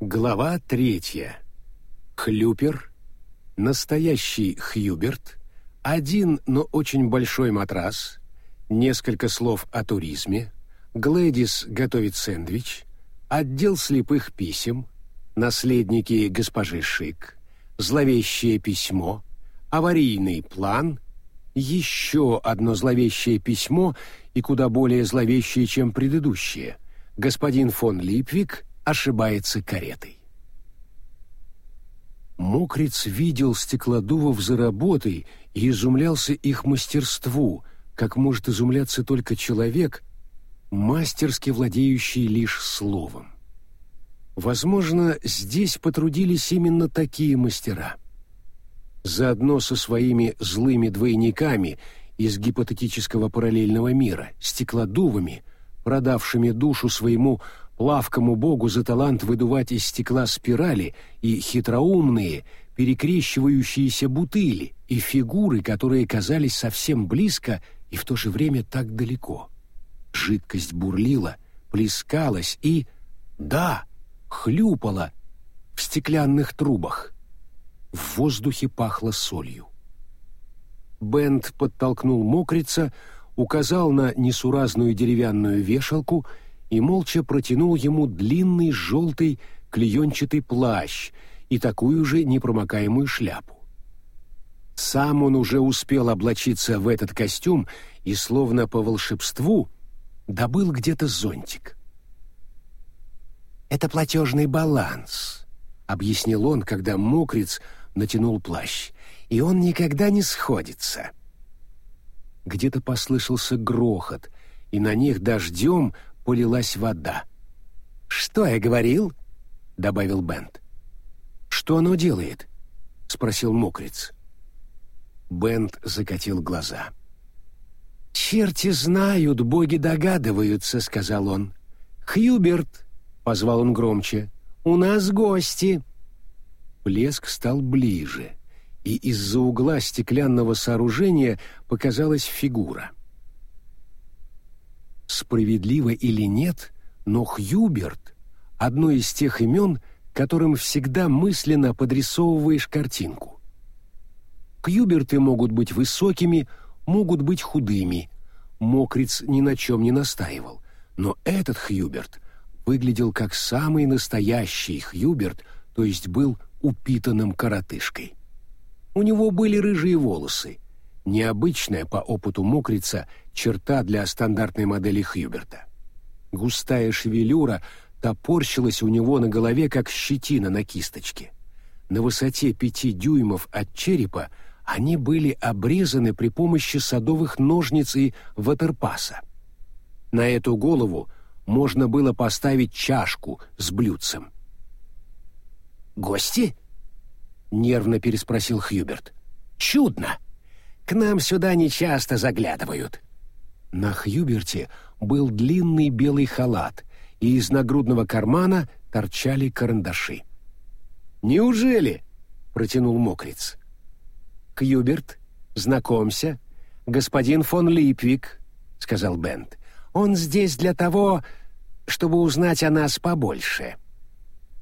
Глава третья. Хлюпер, настоящий Хьюберт, один, но очень большой матрас, несколько слов о туризме, Глэдис готовит сэндвич, отдел слепых писем, наследники госпожи Шик, зловещее письмо, аварийный план, еще одно зловещее письмо и куда более зловещее, чем предыдущее. Господин фон Липвик ошибается каретой. Мокриц видел стеклодувов за работой и изумлялся их мастерству, как может изумляться только человек, мастерски владеющий лишь словом. Возможно, здесь потрудились именно такие мастера. Заодно со своими злыми двойниками из гипотетического параллельного мира, стеклодувами, продавшими душу своему плавкому богу за талант выдувать из стекла спирали и хитроумные, перекрещивающиеся бутыли и фигуры, которые казались совсем близко и в то же время так далеко. Жидкость бурлила, плескалась и... Да, хлюпала в стеклянных трубах. В воздухе пахло солью. Бент подтолкнул мокрица, указал на несуразную деревянную вешалку и молча протянул ему длинный желтый клеенчатый плащ и такую же непромокаемую шляпу. Сам он уже успел облачиться в этот костюм и, словно по волшебству, добыл где-то зонтик. «Это платежный баланс», — объяснил он, когда мокриц натянул плащ, «и он никогда не сходится». Где-то послышался грохот, и на них дождем полилась вода. «Что я говорил?» — добавил Бент. «Что оно делает?» — спросил мокриц. Бент закатил глаза. «Черти знают, боги догадываются», — сказал он. «Хьюберт, — позвал он громче. «У нас гости!» Плеск стал ближе, и из-за угла стеклянного сооружения показалась фигура. Справедливо или нет, но Хьюберт — одно из тех имен, которым всегда мысленно подрисовываешь картинку. Хьюберты могут быть высокими, могут быть худыми. Мокриц ни на чем не настаивал, но этот Хьюберт — выглядел как самый настоящий Хьюберт, то есть был упитанным коротышкой. У него были рыжие волосы, необычная по опыту мокрица черта для стандартной модели Хьюберта. Густая шевелюра топорщилась у него на голове, как щетина на кисточке. На высоте пяти дюймов от черепа они были обрезаны при помощи садовых ножниц и ватерпаса. На эту голову – можно было поставить чашку с блюдцем. «Гости?» — нервно переспросил Хьюберт. «Чудно! К нам сюда нечасто заглядывают». На Хьюберте был длинный белый халат, и из нагрудного кармана торчали карандаши. «Неужели?» — протянул мокриц. «Хьюберт, знакомься, господин фон Липвик», — сказал Бент. Он здесь для того, чтобы узнать о нас побольше».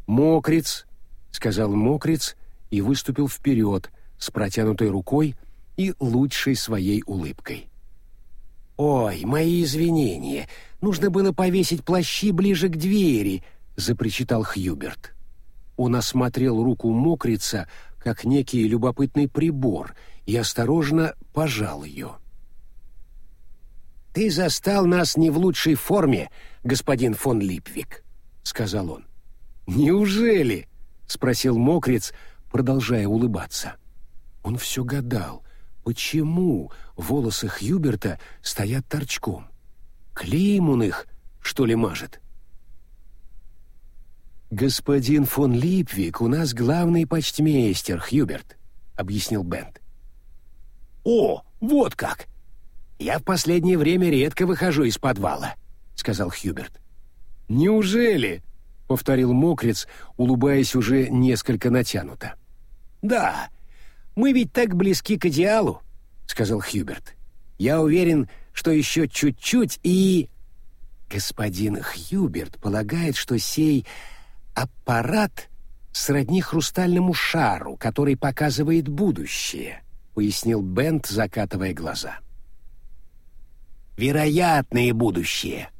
«Мокриц», — сказал Мокриц и выступил вперед с протянутой рукой и лучшей своей улыбкой. «Ой, мои извинения, нужно было повесить плащи ближе к двери», — запричитал Хьюберт. Он осмотрел руку Мокрица как некий любопытный прибор и осторожно пожал ее. «Ты застал нас не в лучшей форме, господин фон Липвик», — сказал он. «Неужели?» — спросил Мокриц, продолжая улыбаться. Он все гадал, почему волосы Хьюберта стоят торчком. Клеем он их, что ли, мажет? «Господин фон Липвик у нас главный почтмейстер, Хьюберт», — объяснил Бент. «О, вот как!» «Я в последнее время редко выхожу из подвала», — сказал Хьюберт. «Неужели?» — повторил Мокриц, улыбаясь уже несколько натянуто. «Да, мы ведь так близки к идеалу», — сказал Хьюберт. «Я уверен, что еще чуть-чуть и...» «Господин Хьюберт полагает, что сей аппарат сродни хрустальному шару, который показывает будущее, пояснил Бент, закатывая глаза. Вероятное будущее.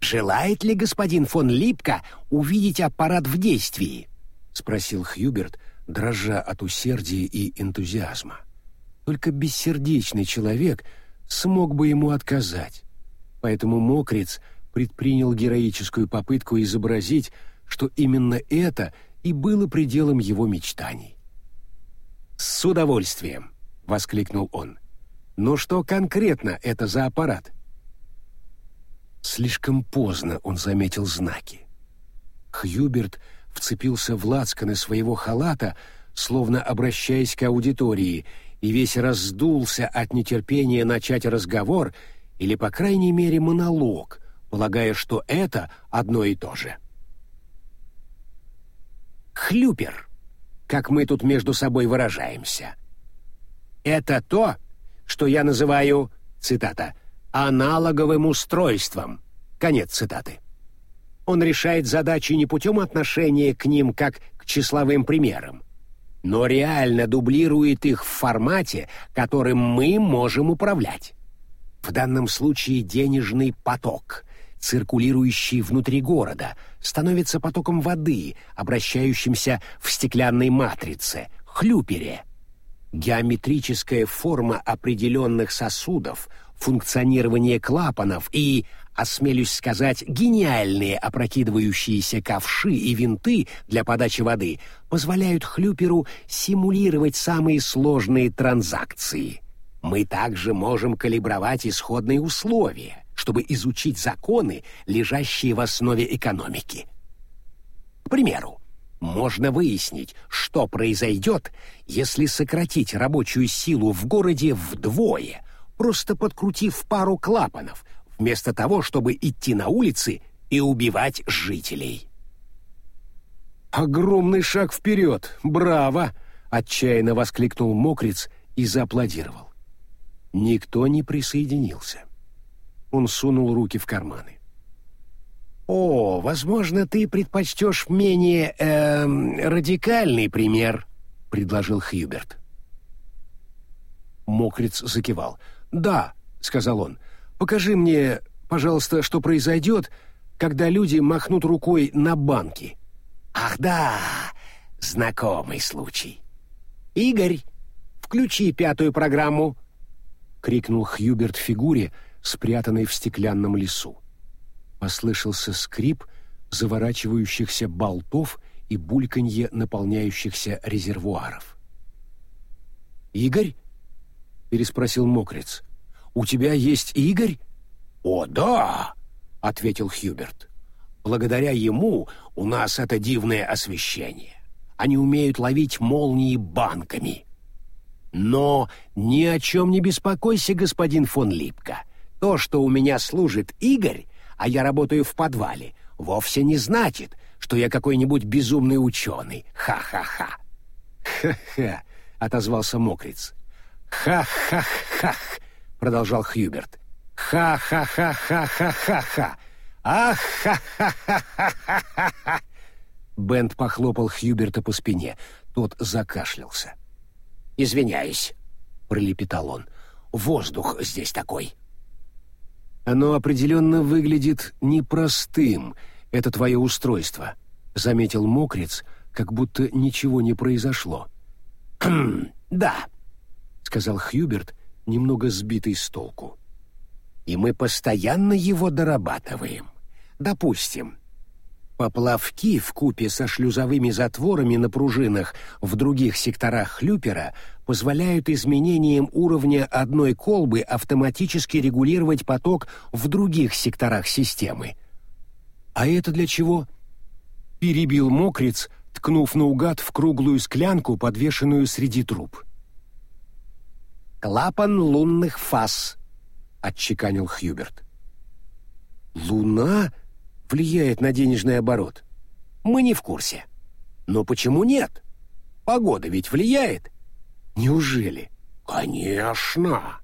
Желает ли господин фон Липка увидеть аппарат в действии? спросил Хьюберт, дрожа от усердия и энтузиазма. Только бессердечный человек смог бы ему отказать. Поэтому Мокриц предпринял героическую попытку изобразить, что именно это и было пределом его мечтаний. «С удовольствием!» — воскликнул он. «Но что конкретно это за аппарат?» Слишком поздно он заметил знаки. Хьюберт вцепился в лацканы своего халата, словно обращаясь к аудитории, и весь раздулся от нетерпения начать разговор или, по крайней мере, монолог, полагая, что это одно и то же. «Хлюпер», как мы тут между собой выражаемся. Это то, что я называю, цитата, «аналоговым устройством». Конец цитаты. Он решает задачи не путем отношения к ним как к числовым примерам, но реально дублирует их в формате, которым мы можем управлять. В данном случае денежный поток, циркулирующий внутри города, становится потоком воды, обращающимся в стеклянной матрице, хлюпере. Геометрическая форма определенных сосудов, функционирование клапанов и, осмелюсь сказать, гениальные опрокидывающиеся ковши и винты для подачи воды позволяют хлюперу симулировать самые сложные транзакции – мы также можем калибровать исходные условия, чтобы изучить законы, лежащие в основе экономики. К примеру, можно выяснить, что произойдет, если сократить рабочую силу в городе вдвое, просто подкрутив пару клапанов, вместо того, чтобы идти на улицы и убивать жителей. «Огромный шаг вперед! Браво!» — отчаянно воскликнул Мокриц и зааплодировал. Никто не присоединился. Он сунул руки в карманы. «О, возможно, ты предпочтешь менее э, радикальный пример», — предложил Хьюберт. Мокриц закивал. «Да», — сказал он, — «покажи мне, пожалуйста, что произойдет, когда люди махнут рукой на банки». «Ах да, знакомый случай. Игорь, включи пятую программу», крикнул Хьюберт фигуре, спрятанной в стеклянном лесу. Послышался скрип заворачивающихся болтов и бульканье наполняющихся резервуаров. «Игорь?» — переспросил Мокриц. «У тебя есть Игорь?» «О, да!» — ответил Хьюберт. «Благодаря ему у нас это дивное освещение. Они умеют ловить молнии банками. Но ни о чем не беспокойся, господин фон Липка. То, что у меня служит Игорь, а я работаю в подвале, вовсе не значит, что я какой-нибудь безумный ученый. Ха-ха-ха. Ха-ха, отозвался Мокриц. Ха-ха-ха, продолжал Хьюберт. Ха-ха-ха-ха-ха-ха-ха. Ах-ха-ха-ха-ха-ха. Бент похлопал Хьюберта по спине. Тот закашлялся. «Извиняюсь», — пролепетал он. «Воздух здесь такой». «Оно определенно выглядит непростым, это твое устройство», — заметил Мокриц, как будто ничего не произошло. «Хм, да», — сказал Хьюберт, немного сбитый с толку. «И мы постоянно его дорабатываем. Допустим, Поплавки в купе со шлюзовыми затворами на пружинах в других секторах хлюпера позволяют изменением уровня одной колбы автоматически регулировать поток в других секторах системы. А это для чего? Перебил мокриц, ткнув наугад в круглую склянку, подвешенную среди труб. «Клапан лунных фаз», — отчеканил Хьюберт. «Луна?» влияет на денежный оборот? Мы не в курсе. Но почему нет? Погода ведь влияет. Неужели? Конечно.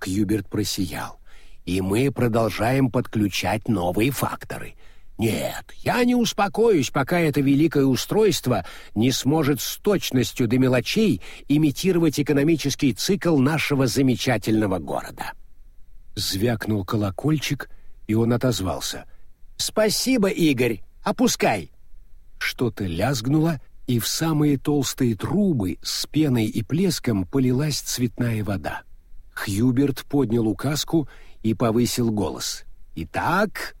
Кьюберт просиял. И мы продолжаем подключать новые факторы. Нет, я не успокоюсь, пока это великое устройство не сможет с точностью до мелочей имитировать экономический цикл нашего замечательного города. Звякнул колокольчик, и он отозвался. «Спасибо, Игорь, опускай!» Что-то лязгнуло, и в самые толстые трубы с пеной и плеском полилась цветная вода. Хьюберт поднял указку и повысил голос. «Итак,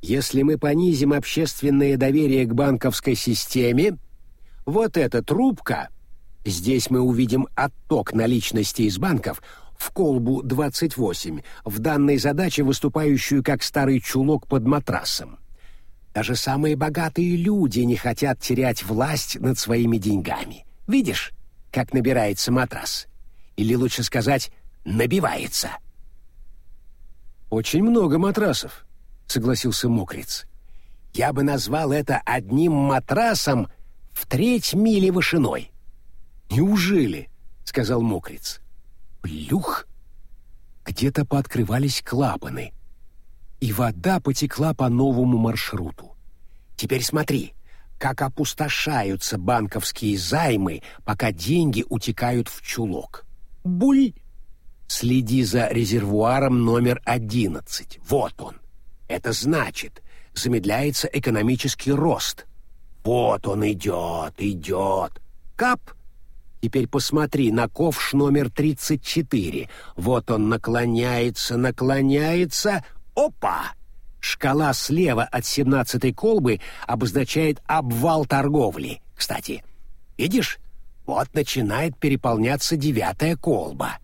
если мы понизим общественное доверие к банковской системе, вот эта трубка, здесь мы увидим отток наличности из банков в колбу 28, в данной задаче выступающую как старый чулок под матрасом. Даже самые богатые люди не хотят терять власть над своими деньгами. Видишь, как набирается матрас? Или лучше сказать, набивается. Очень много матрасов, согласился Мокриц. Я бы назвал это одним матрасом в треть мили вышиной. Неужели? сказал Мокриц. Плюх! Где-то пооткрывались клапаны, и вода потекла по новому маршруту. Теперь смотри, как опустошаются банковские займы, пока деньги утекают в чулок. Буль! Следи за резервуаром номер одиннадцать. Вот он. Это значит, замедляется экономический рост. Вот он идет, идет. Кап! Теперь посмотри на ковш номер 34. Вот он наклоняется, наклоняется. Опа! Шкала слева от семнадцатой колбы обозначает обвал торговли. Кстати, видишь? Вот начинает переполняться девятая колба.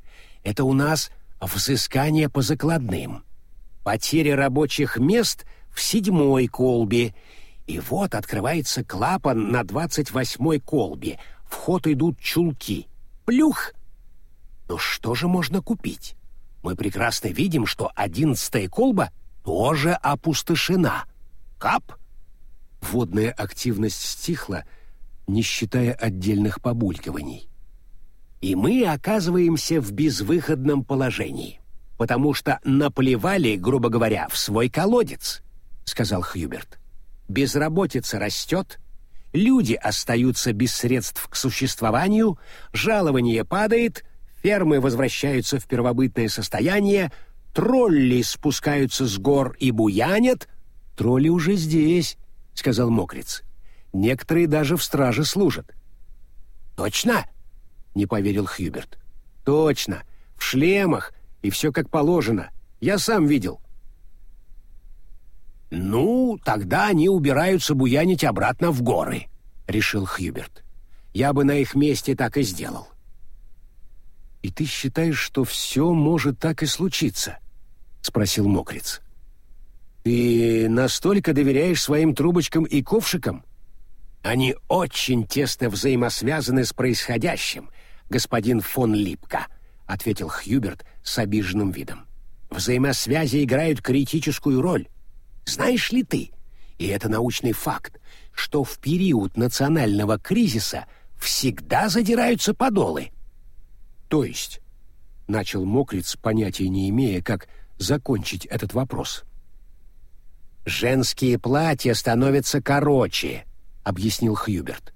Это у нас взыскание по закладным потеря рабочих мест в седьмой колбе. И вот открывается клапан на двадцать восьмой колбе. В ход идут чулки. Плюх! Но что же можно купить? Мы прекрасно видим, что одиннадцатая колба тоже опустошена. Кап! Водная активность стихла, не считая отдельных побулькиваний. И мы оказываемся в безвыходном положении потому что наплевали, грубо говоря, в свой колодец», — сказал Хьюберт. «Безработица растет, люди остаются без средств к существованию, жалование падает, фермы возвращаются в первобытное состояние, тролли спускаются с гор и буянят». «Тролли уже здесь», — сказал Мокриц. «Некоторые даже в страже служат». «Точно?» — не поверил Хьюберт. «Точно. В шлемах, и все как положено. Я сам видел». «Ну, тогда они убираются буянить обратно в горы», — решил Хьюберт. «Я бы на их месте так и сделал». «И ты считаешь, что все может так и случиться?» — спросил Мокриц. «Ты настолько доверяешь своим трубочкам и ковшикам?» «Они очень тесно взаимосвязаны с происходящим, господин фон Липка», — ответил Хьюберт с обиженным видом. «Взаимосвязи играют критическую роль. Знаешь ли ты, и это научный факт, что в период национального кризиса всегда задираются подолы?» «То есть?» — начал Мокриц, понятия не имея, как закончить этот вопрос. «Женские платья становятся короче», — объяснил Хьюберт.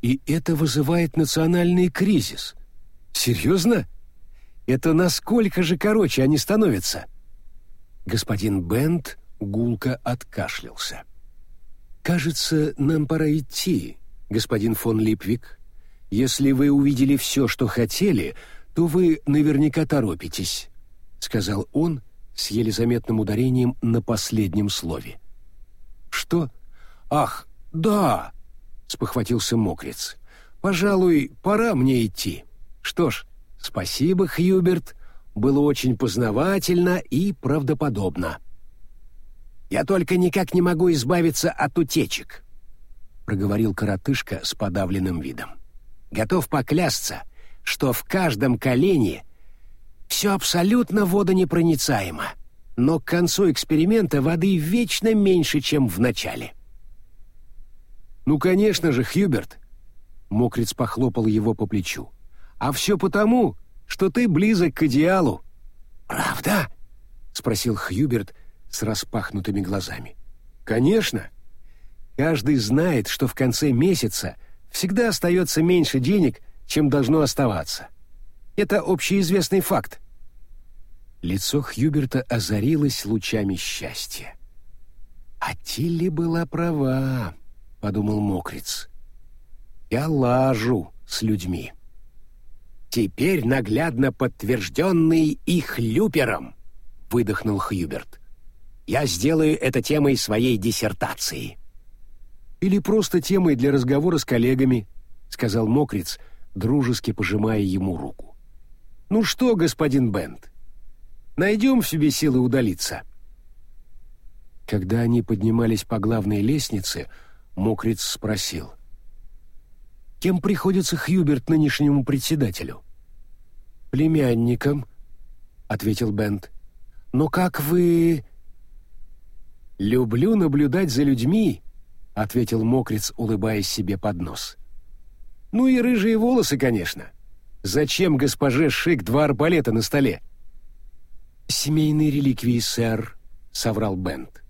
«И это вызывает национальный кризис», Серьезно? Это насколько же короче они становятся? Господин Бент гулко откашлялся. Кажется, нам пора идти, господин фон Липвик. Если вы увидели все, что хотели, то вы наверняка торопитесь, сказал он с еле заметным ударением на последнем слове. Что? Ах, да, спохватился Мокриц. Пожалуй, пора мне идти. Что ж, спасибо, Хьюберт, было очень познавательно и правдоподобно. Я только никак не могу избавиться от утечек, проговорил коротышка с подавленным видом. Готов поклясться, что в каждом колене все абсолютно водонепроницаемо, но к концу эксперимента воды вечно меньше, чем в начале. «Ну, конечно же, Хьюберт!» Мокриц похлопал его по плечу. А все потому, что ты близок к идеалу». «Правда?» — спросил Хьюберт с распахнутыми глазами. Конечно. Каждый знает, что в конце месяца всегда остается меньше денег, чем должно оставаться. Это общеизвестный факт. Лицо Хьюберта озарилось лучами счастья. «А Тилли была права», — подумал Мокриц. «Я лажу с людьми». «Теперь наглядно подтвержденный их люпером», — выдохнул Хьюберт. «Я сделаю это темой своей диссертации». «Или просто темой для разговора с коллегами», — сказал Мокриц, дружески пожимая ему руку. «Ну что, господин Бент, найдем в себе силы удалиться?» Когда они поднимались по главной лестнице, Мокриц спросил. «Кем приходится Хьюберт нынешнему председателю?» «Племянником», — ответил Бент. «Но как вы...» «Люблю наблюдать за людьми», — ответил Мокриц, улыбаясь себе под нос. «Ну и рыжие волосы, конечно. Зачем госпоже Шик два арбалета на столе?» «Семейные реликвии, сэр», — соврал Бент.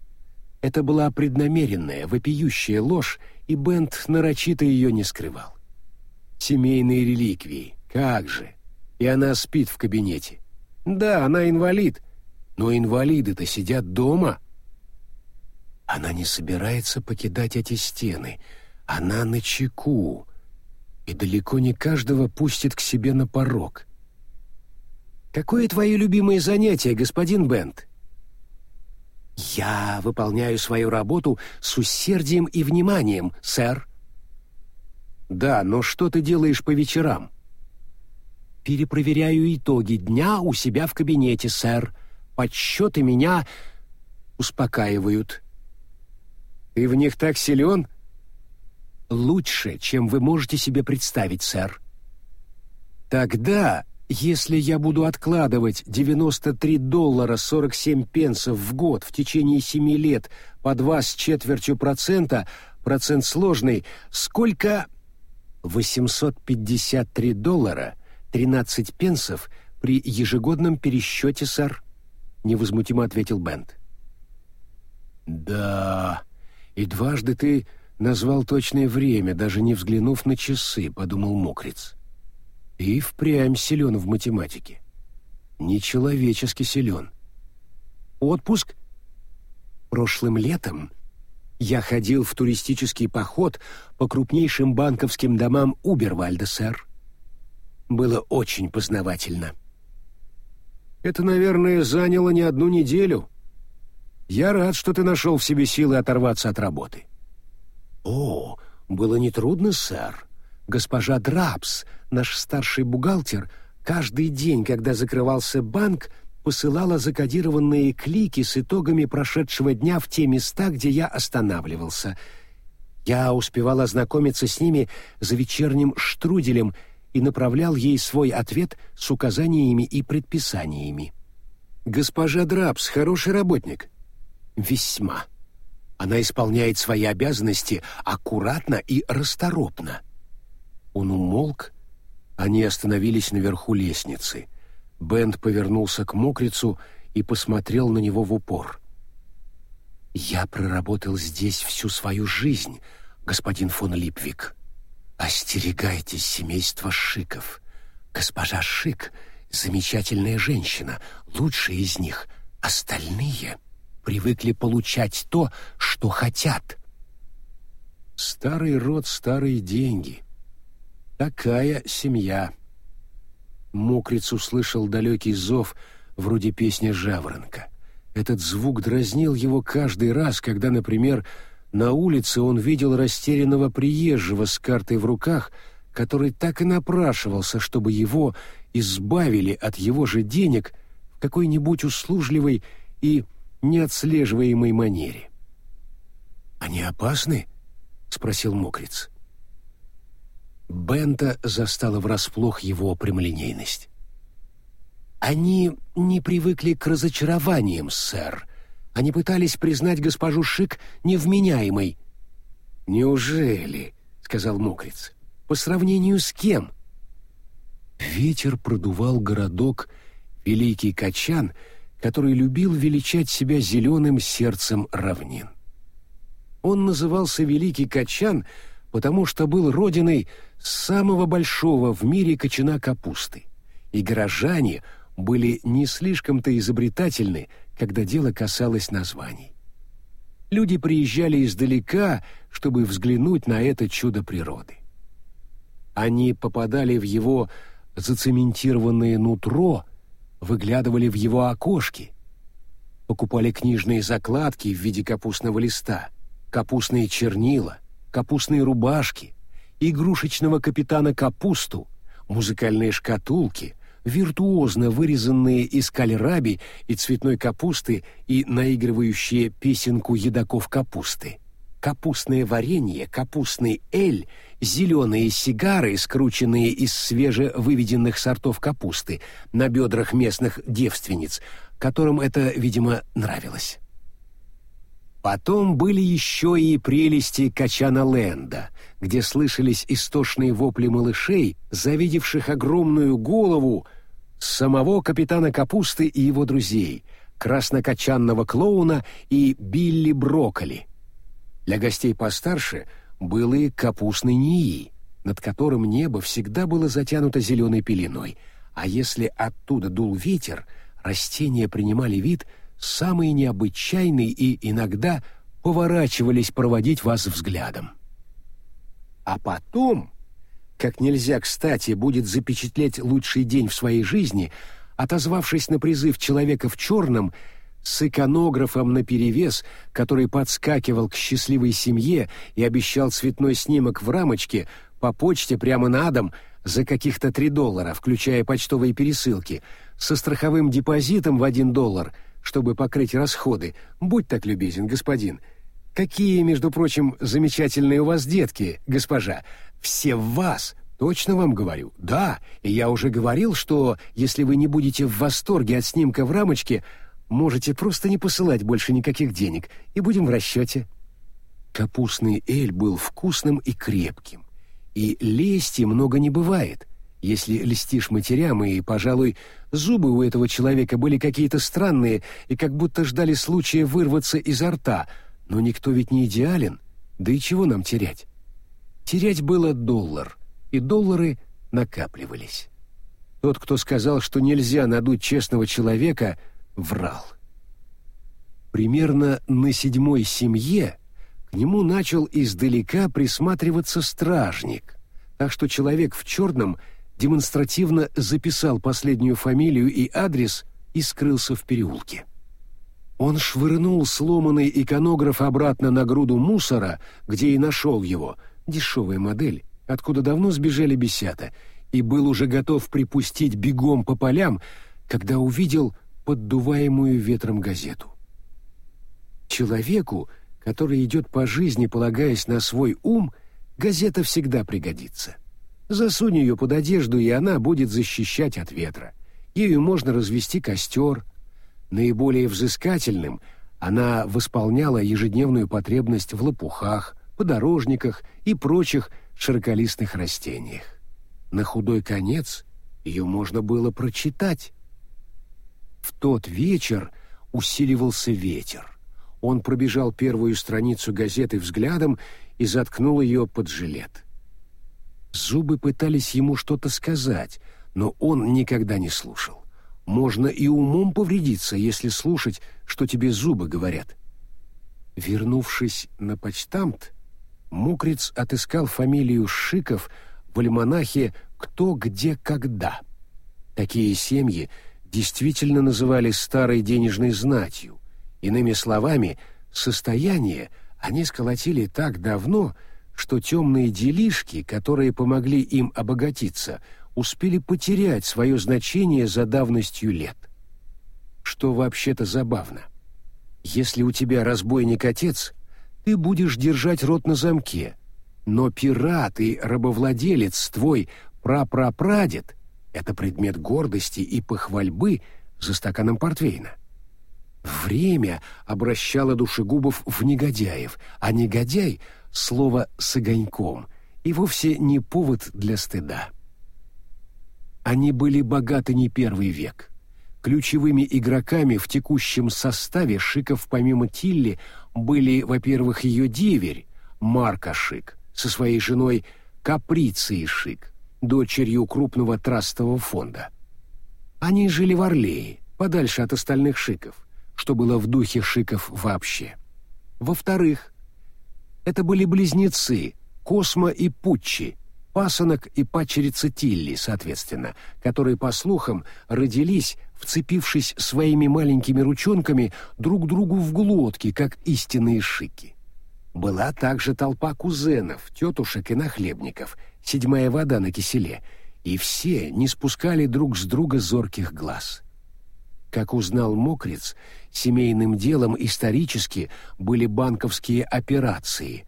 Это была преднамеренная, вопиющая ложь, и Бент нарочито ее не скрывал. Семейные реликвии, как же! И она спит в кабинете. Да, она инвалид, но инвалиды-то сидят дома. Она не собирается покидать эти стены. Она на чеку. И далеко не каждого пустит к себе на порог. «Какое твое любимое занятие, господин Бент?» «Я выполняю свою работу с усердием и вниманием, сэр». «Да, но что ты делаешь по вечерам?» «Перепроверяю итоги дня у себя в кабинете, сэр. Подсчеты меня успокаивают». «Ты в них так силен?» «Лучше, чем вы можете себе представить, сэр». «Тогда если я буду откладывать 93 доллара 47 пенсов в год в течение 7 лет по 2 с четвертью процента, процент сложный, сколько... 853 доллара 13 пенсов при ежегодном пересчете, сэр, невозмутимо ответил Бент. Да, и дважды ты назвал точное время, даже не взглянув на часы, подумал Мокриц и впрямь силен в математике. Нечеловечески силен. Отпуск? Прошлым летом я ходил в туристический поход по крупнейшим банковским домам Убервальда, сэр. Было очень познавательно. Это, наверное, заняло не одну неделю. Я рад, что ты нашел в себе силы оторваться от работы. О, было нетрудно, сэр. Госпожа Драпс, наш старший бухгалтер, каждый день, когда закрывался банк, посылала закодированные клики с итогами прошедшего дня в те места, где я останавливался. Я успевал ознакомиться с ними за вечерним штруделем и направлял ей свой ответ с указаниями и предписаниями. «Госпожа Драпс хороший работник?» «Весьма. Она исполняет свои обязанности аккуратно и расторопно». Он умолк, они остановились наверху лестницы. Бенд повернулся к мокрицу и посмотрел на него в упор. «Я проработал здесь всю свою жизнь, господин фон Липвик. Остерегайтесь семейства Шиков. Госпожа Шик — замечательная женщина, лучшая из них. Остальные привыкли получать то, что хотят». «Старый род, старые деньги», Такая семья. Мокриц услышал далекий зов, вроде песни жаворонка. Этот звук дразнил его каждый раз, когда, например, на улице он видел растерянного приезжего с картой в руках, который так и напрашивался, чтобы его избавили от его же денег в какой-нибудь услужливой и неотслеживаемой манере. «Они опасны?» — спросил Мокриц. Бента застала врасплох его прямолинейность. «Они не привыкли к разочарованиям, сэр. Они пытались признать госпожу Шик невменяемой». «Неужели?» — сказал Мокриц. «По сравнению с кем?» Ветер продувал городок Великий Качан, который любил величать себя зеленым сердцем равнин. Он назывался Великий Качан, потому что был родиной самого большого в мире кочана капусты. И горожане были не слишком-то изобретательны, когда дело касалось названий. Люди приезжали издалека, чтобы взглянуть на это чудо природы. Они попадали в его зацементированное нутро, выглядывали в его окошки, покупали книжные закладки в виде капустного листа, капустные чернила, капустные рубашки, игрушечного капитана Капусту, музыкальные шкатулки, виртуозно вырезанные из кальраби и цветной капусты и наигрывающие песенку едоков капусты. Капустное варенье, капустный эль, зеленые сигары, скрученные из свежевыведенных сортов капусты на бедрах местных девственниц, которым это, видимо, нравилось. Потом были еще и прелести Качана-Ленда, где слышались истошные вопли малышей, завидевших огромную голову самого капитана Капусты и его друзей, краснокочанного клоуна и Билли Брокколи. Для гостей постарше был и капустный НИИ, над которым небо всегда было затянуто зеленой пеленой, а если оттуда дул ветер, растения принимали вид самый необычайный и иногда поворачивались проводить вас взглядом. А потом как нельзя кстати будет запечатлеть лучший день в своей жизни, отозвавшись на призыв человека в черном с иконографом наперевес, который подскакивал к счастливой семье и обещал цветной снимок в рамочке по почте прямо на дом за каких-то три доллара, включая почтовые пересылки, со страховым депозитом в один доллар, чтобы покрыть расходы. Будь так любезен, господин. Какие, между прочим, замечательные у вас детки, госпожа. Все в вас, точно вам говорю. Да, и я уже говорил, что если вы не будете в восторге от снимка в рамочке, можете просто не посылать больше никаких денег, и будем в расчете. Капустный эль был вкусным и крепким. И лести много не бывает. Если льстишь матерям, и, пожалуй, зубы у этого человека были какие-то странные и как будто ждали случая вырваться изо рта, но никто ведь не идеален, да и чего нам терять? Терять было доллар, и доллары накапливались. Тот, кто сказал, что нельзя надуть честного человека, врал. Примерно на седьмой семье к нему начал издалека присматриваться стражник, так что человек в черном демонстративно записал последнюю фамилию и адрес и скрылся в переулке. Он швырнул сломанный иконограф обратно на груду мусора, где и нашел его, дешевая модель, откуда давно сбежали бесята, и был уже готов припустить бегом по полям, когда увидел поддуваемую ветром газету. Человеку, который идет по жизни, полагаясь на свой ум, газета всегда пригодится. Засунь ее под одежду, и она будет защищать от ветра. Ею можно развести костер. Наиболее взыскательным она восполняла ежедневную потребность в лопухах, подорожниках и прочих широколистных растениях. На худой конец ее можно было прочитать. В тот вечер усиливался ветер. Он пробежал первую страницу газеты взглядом и заткнул ее под жилет. Зубы пытались ему что-то сказать, но он никогда не слушал. Можно и умом повредиться, если слушать, что тебе зубы говорят. Вернувшись на почтамт, Мокриц отыскал фамилию Шиков в альманахе «Кто, где, когда». Такие семьи действительно называли старой денежной знатью. Иными словами, состояние они сколотили так давно, что темные делишки, которые помогли им обогатиться, успели потерять свое значение за давностью лет. Что вообще-то забавно. Если у тебя разбойник-отец, ты будешь держать рот на замке. Но пират и рабовладелец твой прапрапрадед — это предмет гордости и похвальбы за стаканом портвейна. Время обращало душегубов в негодяев, а негодяй — слово с огоньком, и вовсе не повод для стыда. Они были богаты не первый век. Ключевыми игроками в текущем составе Шиков помимо Тилли были, во-первых, ее деверь, Марка Шик, со своей женой Каприцией Шик, дочерью крупного трастового фонда. Они жили в Орлее, подальше от остальных Шиков, что было в духе Шиков вообще. Во-вторых, это были близнецы Космо и Пуччи, пасынок и падчерица Тилли, соответственно, которые, по слухам, родились, вцепившись своими маленькими ручонками друг другу в глотки, как истинные шики. Была также толпа кузенов, тетушек и нахлебников, седьмая вода на киселе, и все не спускали друг с друга зорких глаз. Как узнал Мокриц, семейным делом исторически были банковские операции,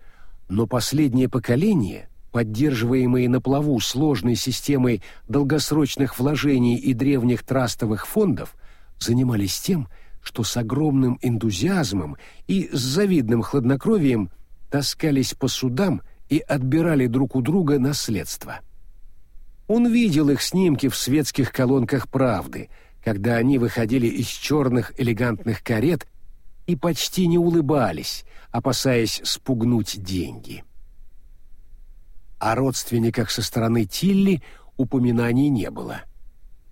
но последнее поколение поддерживаемые на плаву сложной системой долгосрочных вложений и древних трастовых фондов, занимались тем, что с огромным энтузиазмом и с завидным хладнокровием таскались по судам и отбирали друг у друга наследство. Он видел их снимки в светских колонках «Правды», когда они выходили из черных элегантных карет и почти не улыбались, опасаясь спугнуть деньги. О родственниках со стороны Тилли упоминаний не было.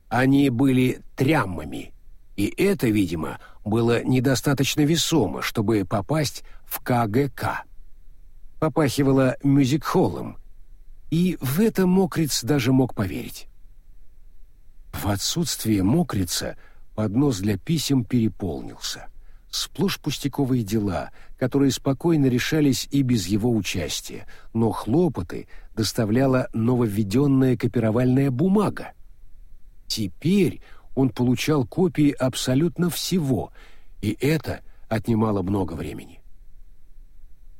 Они были тряммами, и это, видимо, было недостаточно весомо, чтобы попасть в КГК. Попахивало мюзик-холлом, и в это Мокриц даже мог поверить. В отсутствие Мокрица поднос для писем переполнился — сплошь пустяковые дела, которые спокойно решались и без его участия, но хлопоты доставляла нововведенная копировальная бумага. Теперь он получал копии абсолютно всего, и это отнимало много времени.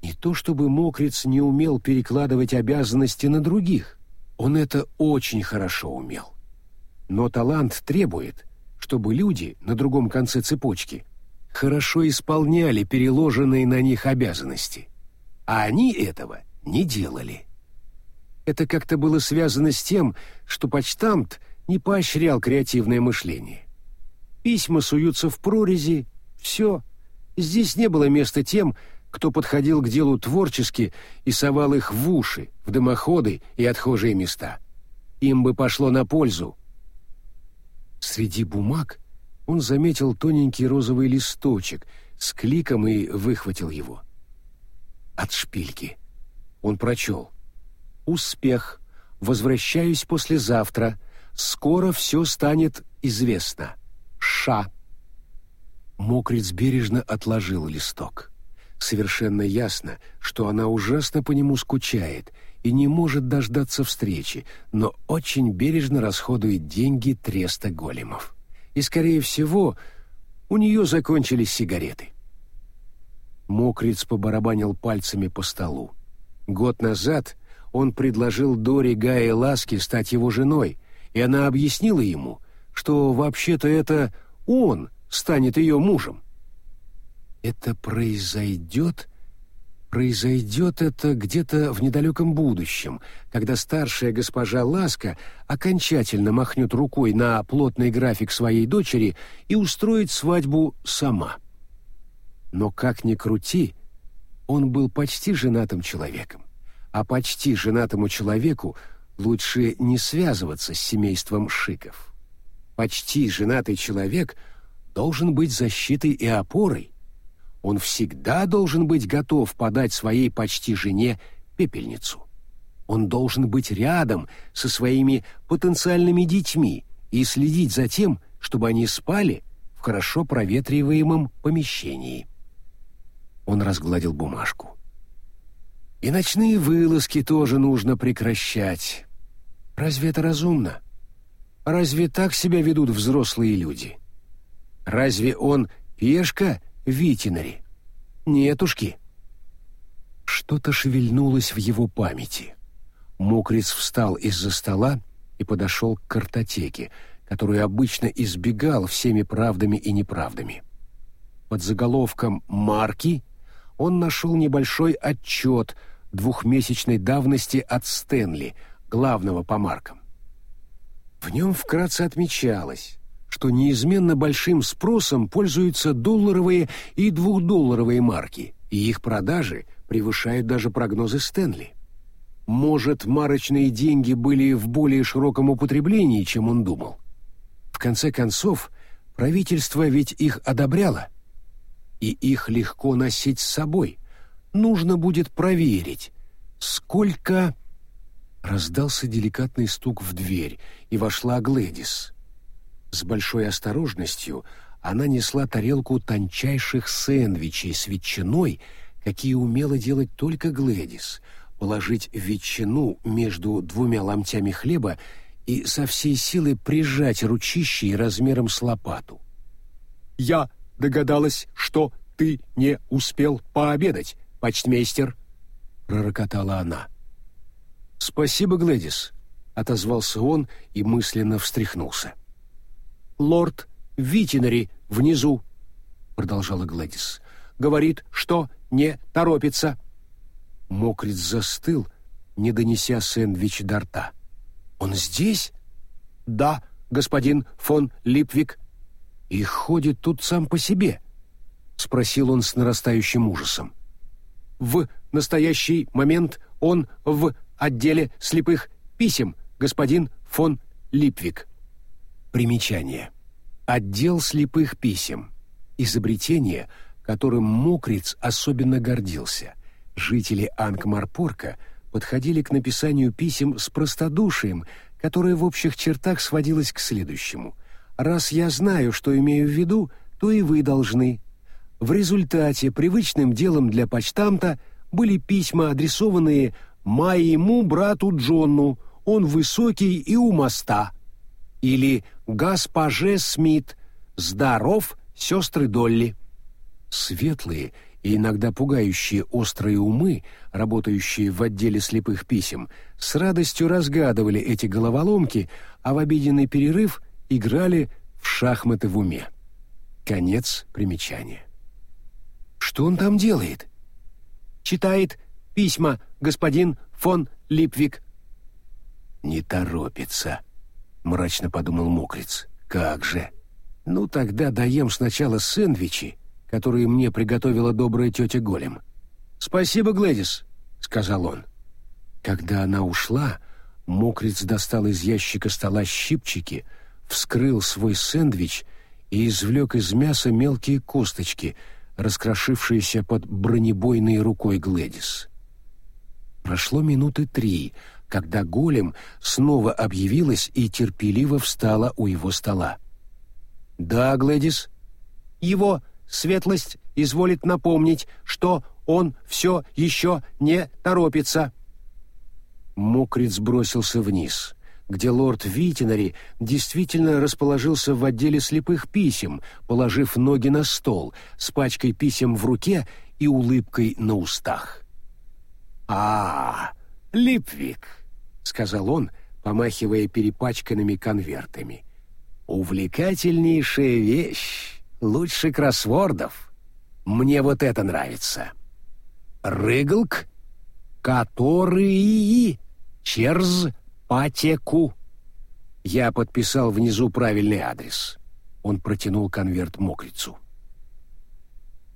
Не то чтобы Мокриц не умел перекладывать обязанности на других, он это очень хорошо умел. Но талант требует, чтобы люди на другом конце цепочки хорошо исполняли переложенные на них обязанности, а они этого не делали. Это как-то было связано с тем, что почтамт не поощрял креативное мышление. Письма суются в прорези, все. Здесь не было места тем, кто подходил к делу творчески и совал их в уши, в дымоходы и отхожие места. Им бы пошло на пользу. Среди бумаг он заметил тоненький розовый листочек с кликом и выхватил его. От шпильки. Он прочел. «Успех. Возвращаюсь послезавтра. Скоро все станет известно. Ша». Мокриц бережно отложил листок. Совершенно ясно, что она ужасно по нему скучает и не может дождаться встречи, но очень бережно расходует деньги треста големов и, скорее всего, у нее закончились сигареты. Мокриц побарабанил пальцами по столу. Год назад он предложил Дори Гае Ласке стать его женой, и она объяснила ему, что вообще-то это он станет ее мужем. Это произойдет Произойдет это где-то в недалеком будущем, когда старшая госпожа Ласка окончательно махнет рукой на плотный график своей дочери и устроит свадьбу сама. Но как ни крути, он был почти женатым человеком, а почти женатому человеку лучше не связываться с семейством Шиков. Почти женатый человек должен быть защитой и опорой, он всегда должен быть готов подать своей почти жене пепельницу. Он должен быть рядом со своими потенциальными детьми и следить за тем, чтобы они спали в хорошо проветриваемом помещении. Он разгладил бумажку. И ночные вылазки тоже нужно прекращать. Разве это разумно? Разве так себя ведут взрослые люди? Разве он пешка Витинари. Нетушки. Что-то шевельнулось в его памяти. Мокриц встал из-за стола и подошел к картотеке, которую обычно избегал всеми правдами и неправдами. Под заголовком «Марки» он нашел небольшой отчет двухмесячной давности от Стэнли, главного по маркам. В нем вкратце отмечалось, что неизменно большим спросом пользуются долларовые и двухдолларовые марки, и их продажи превышают даже прогнозы Стэнли. Может, марочные деньги были в более широком употреблении, чем он думал. В конце концов, правительство ведь их одобряло. И их легко носить с собой. Нужно будет проверить, сколько... Раздался деликатный стук в дверь, и вошла Глэдис. С большой осторожностью она несла тарелку тончайших сэндвичей с ветчиной, какие умела делать только Глэдис, положить ветчину между двумя ломтями хлеба и со всей силы прижать ручищей размером с лопату. «Я догадалась, что ты не успел пообедать, почтмейстер», — пророкотала она. «Спасибо, Глэдис», — отозвался он и мысленно встряхнулся. «Лорд Витинари внизу», — продолжала Глэдис, — «говорит, что не торопится». Мокриц застыл, не донеся сэндвич до рта. «Он здесь?» «Да, господин фон Липвик». «И ходит тут сам по себе?» — спросил он с нарастающим ужасом. «В настоящий момент он в отделе слепых писем, господин фон Липвик». Примечание. Отдел слепых писем. Изобретение, которым Мокриц особенно гордился. Жители Ангмарпорка подходили к написанию писем с простодушием, которое в общих чертах сводилось к следующему. «Раз я знаю, что имею в виду, то и вы должны». В результате привычным делом для почтамта были письма, адресованные «Моему брату Джонну, он высокий и у моста», или «Госпоже Смит, здоров, сестры Долли». Светлые — и иногда пугающие острые умы, работающие в отделе слепых писем, с радостью разгадывали эти головоломки, а в обеденный перерыв играли в шахматы в уме. Конец примечания. Что он там делает? Читает письма господин фон Липвик. Не торопится, мрачно подумал Мокриц. Как же? Ну тогда даем сначала сэндвичи, которые мне приготовила добрая тетя Голем. «Спасибо, Глэдис», — сказал он. Когда она ушла, Мокриц достал из ящика стола щипчики, вскрыл свой сэндвич и извлек из мяса мелкие косточки, раскрошившиеся под бронебойной рукой Глэдис. Прошло минуты три, когда голем снова объявилась и терпеливо встала у его стола. «Да, Глэдис?» «Его светлость изволит напомнить, что он все еще не торопится». Мокриц бросился вниз, где лорд Витинари действительно расположился в отделе слепых писем, положив ноги на стол, с пачкой писем в руке и улыбкой на устах. «А, Липвик», — сказал он, помахивая перепачканными конвертами. «Увлекательнейшая вещь лучше кроссвордов. Мне вот это нравится. Рыгалк, который черз патеку. Я подписал внизу правильный адрес. Он протянул конверт мокрицу.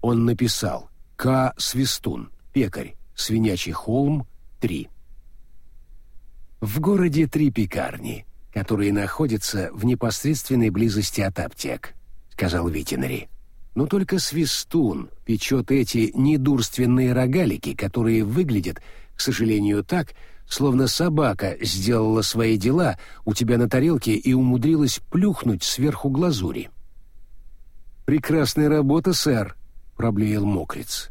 Он написал «К. Свистун, пекарь, свинячий холм, 3». В городе три пекарни, которые находятся в непосредственной близости от аптек сказал Витинари. Но только свистун печет эти недурственные рогалики, которые выглядят, к сожалению, так, словно собака сделала свои дела у тебя на тарелке и умудрилась плюхнуть сверху глазури. «Прекрасная работа, сэр», — проблеял мокриц.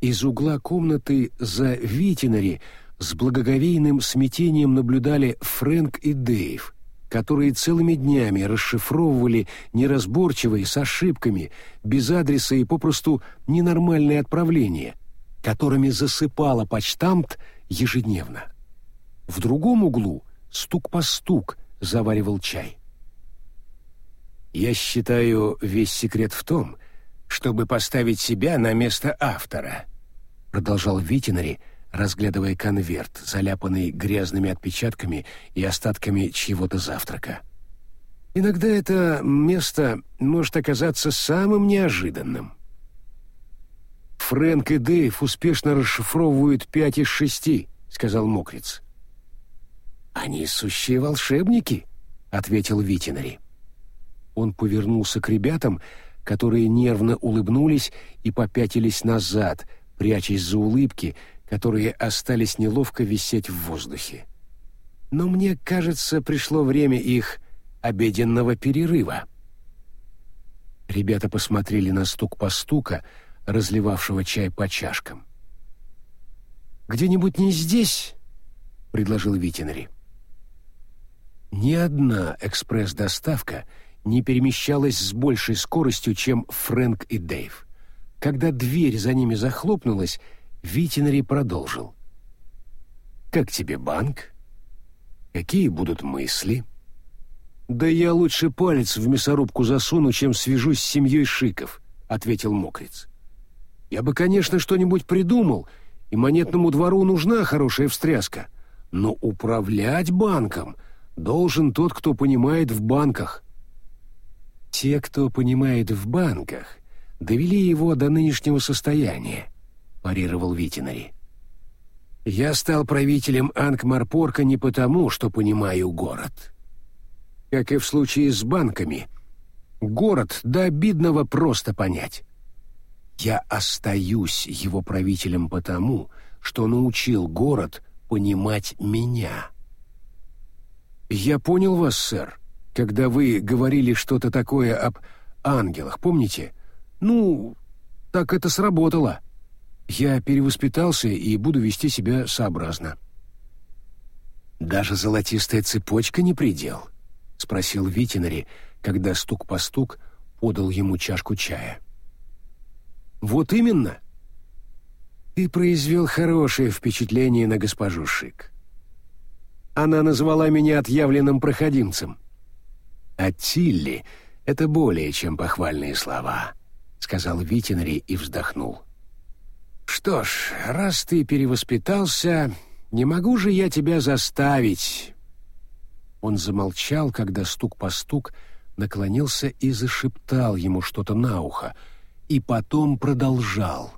Из угла комнаты за Витинари с благоговейным смятением наблюдали Фрэнк и Дэйв — которые целыми днями расшифровывали неразборчивые, с ошибками, без адреса и попросту ненормальные отправления, которыми засыпала почтамт ежедневно. В другом углу стук по стук заваривал чай. «Я считаю, весь секрет в том, чтобы поставить себя на место автора», продолжал Витинари, разглядывая конверт, заляпанный грязными отпечатками и остатками чьего-то завтрака. Иногда это место может оказаться самым неожиданным. Фрэнк и Дэйв успешно расшифровывают пять из шести», — сказал Мокриц. «Они сущие волшебники», — ответил Витинари. Он повернулся к ребятам, которые нервно улыбнулись и попятились назад, прячась за улыбки, которые остались неловко висеть в воздухе. Но мне кажется, пришло время их обеденного перерыва. Ребята посмотрели на стук по стука, разливавшего чай по чашкам. «Где-нибудь не здесь?» — предложил Витинри. Ни одна экспресс-доставка не перемещалась с большей скоростью, чем Фрэнк и Дэйв. Когда дверь за ними захлопнулась, Витинри продолжил. «Как тебе банк? Какие будут мысли?» «Да я лучше палец в мясорубку засуну, чем свяжусь с семьей Шиков», — ответил Мокриц. «Я бы, конечно, что-нибудь придумал, и монетному двору нужна хорошая встряска, но управлять банком должен тот, кто понимает в банках». «Те, кто понимает в банках, довели его до нынешнего состояния», — парировал Витинари. «Я стал правителем Ангмарпорка не потому, что понимаю город» как и в случае с банками, город до обидного просто понять. Я остаюсь его правителем потому, что научил город понимать меня. Я понял вас, сэр, когда вы говорили что-то такое об ангелах, помните? Ну, так это сработало. Я перевоспитался и буду вести себя сообразно. Даже золотистая цепочка не предел. — спросил Витинари, когда стук по стук подал ему чашку чая. «Вот именно!» «Ты произвел хорошее впечатление на госпожу Шик. Она назвала меня отъявленным проходимцем. А Тилли — это более чем похвальные слова», — сказал Витинари и вздохнул. «Что ж, раз ты перевоспитался, не могу же я тебя заставить он замолчал, когда стук по стук наклонился и зашептал ему что-то на ухо, и потом продолжал.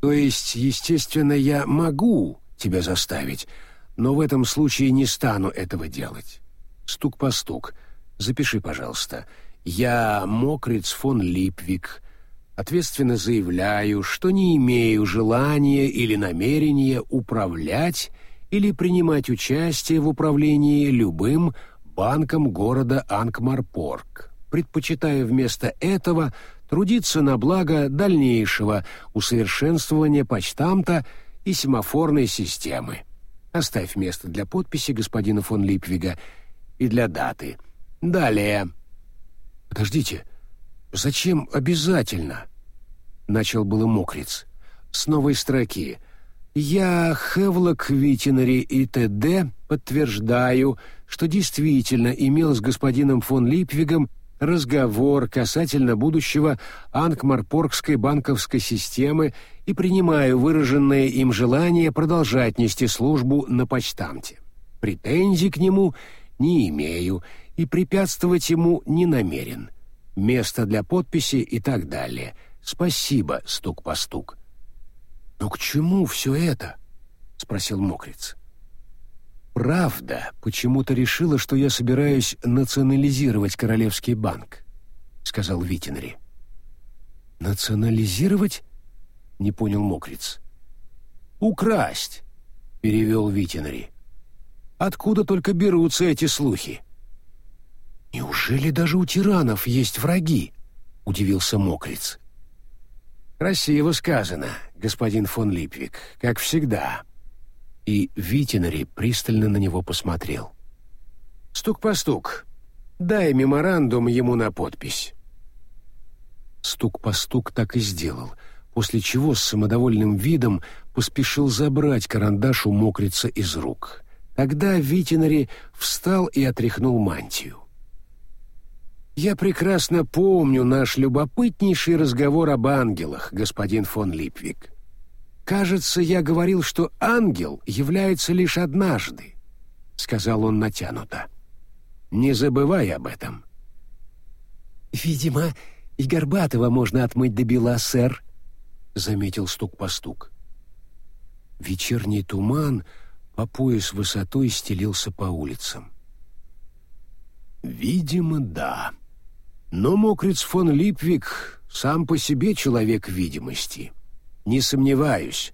«То есть, естественно, я могу тебя заставить, но в этом случае не стану этого делать. Стук по стук. Запиши, пожалуйста. Я, Мокриц фон Липвик, ответственно заявляю, что не имею желания или намерения управлять или принимать участие в управлении любым банком города Анкмарпорг, предпочитая вместо этого трудиться на благо дальнейшего усовершенствования почтамта и семафорной системы. Оставь место для подписи господина фон Липвига и для даты. Далее. Подождите, зачем обязательно? Начал было мокриц. С новой строки. Я, Хевлок Витинари и т.д. подтверждаю, что действительно имел с господином фон Липвигом разговор касательно будущего Ангмарпоргской банковской системы и принимаю выраженное им желание продолжать нести службу на почтамте. Претензий к нему не имею и препятствовать ему не намерен. Место для подписи и так далее. Спасибо, стук по стук. «Но к чему все это?» — спросил Мокриц. «Правда почему-то решила, что я собираюсь национализировать Королевский банк», — сказал Витинри. «Национализировать?» — не понял Мокриц. «Украсть», — перевел Витинри. «Откуда только берутся эти слухи?» «Неужели даже у тиранов есть враги?» — удивился Мокриц. «Красиво сказано, господин фон Липвик, как всегда». И Витинари пристально на него посмотрел. «Стук по стук. Дай меморандум ему на подпись». Стук по стук так и сделал, после чего с самодовольным видом поспешил забрать карандаш у мокрица из рук. Тогда Витинари встал и отряхнул мантию. Я прекрасно помню наш любопытнейший разговор об ангелах, господин фон Липвик. Кажется, я говорил, что ангел является лишь однажды, сказал он натянуто. Не забывай об этом. Видимо, и Горбатова можно отмыть до бела, сэр, заметил стук по стук. Вечерний туман по пояс высотой стелился по улицам. «Видимо, да. Но Мокриц фон Липвик сам по себе человек видимости. Не сомневаюсь,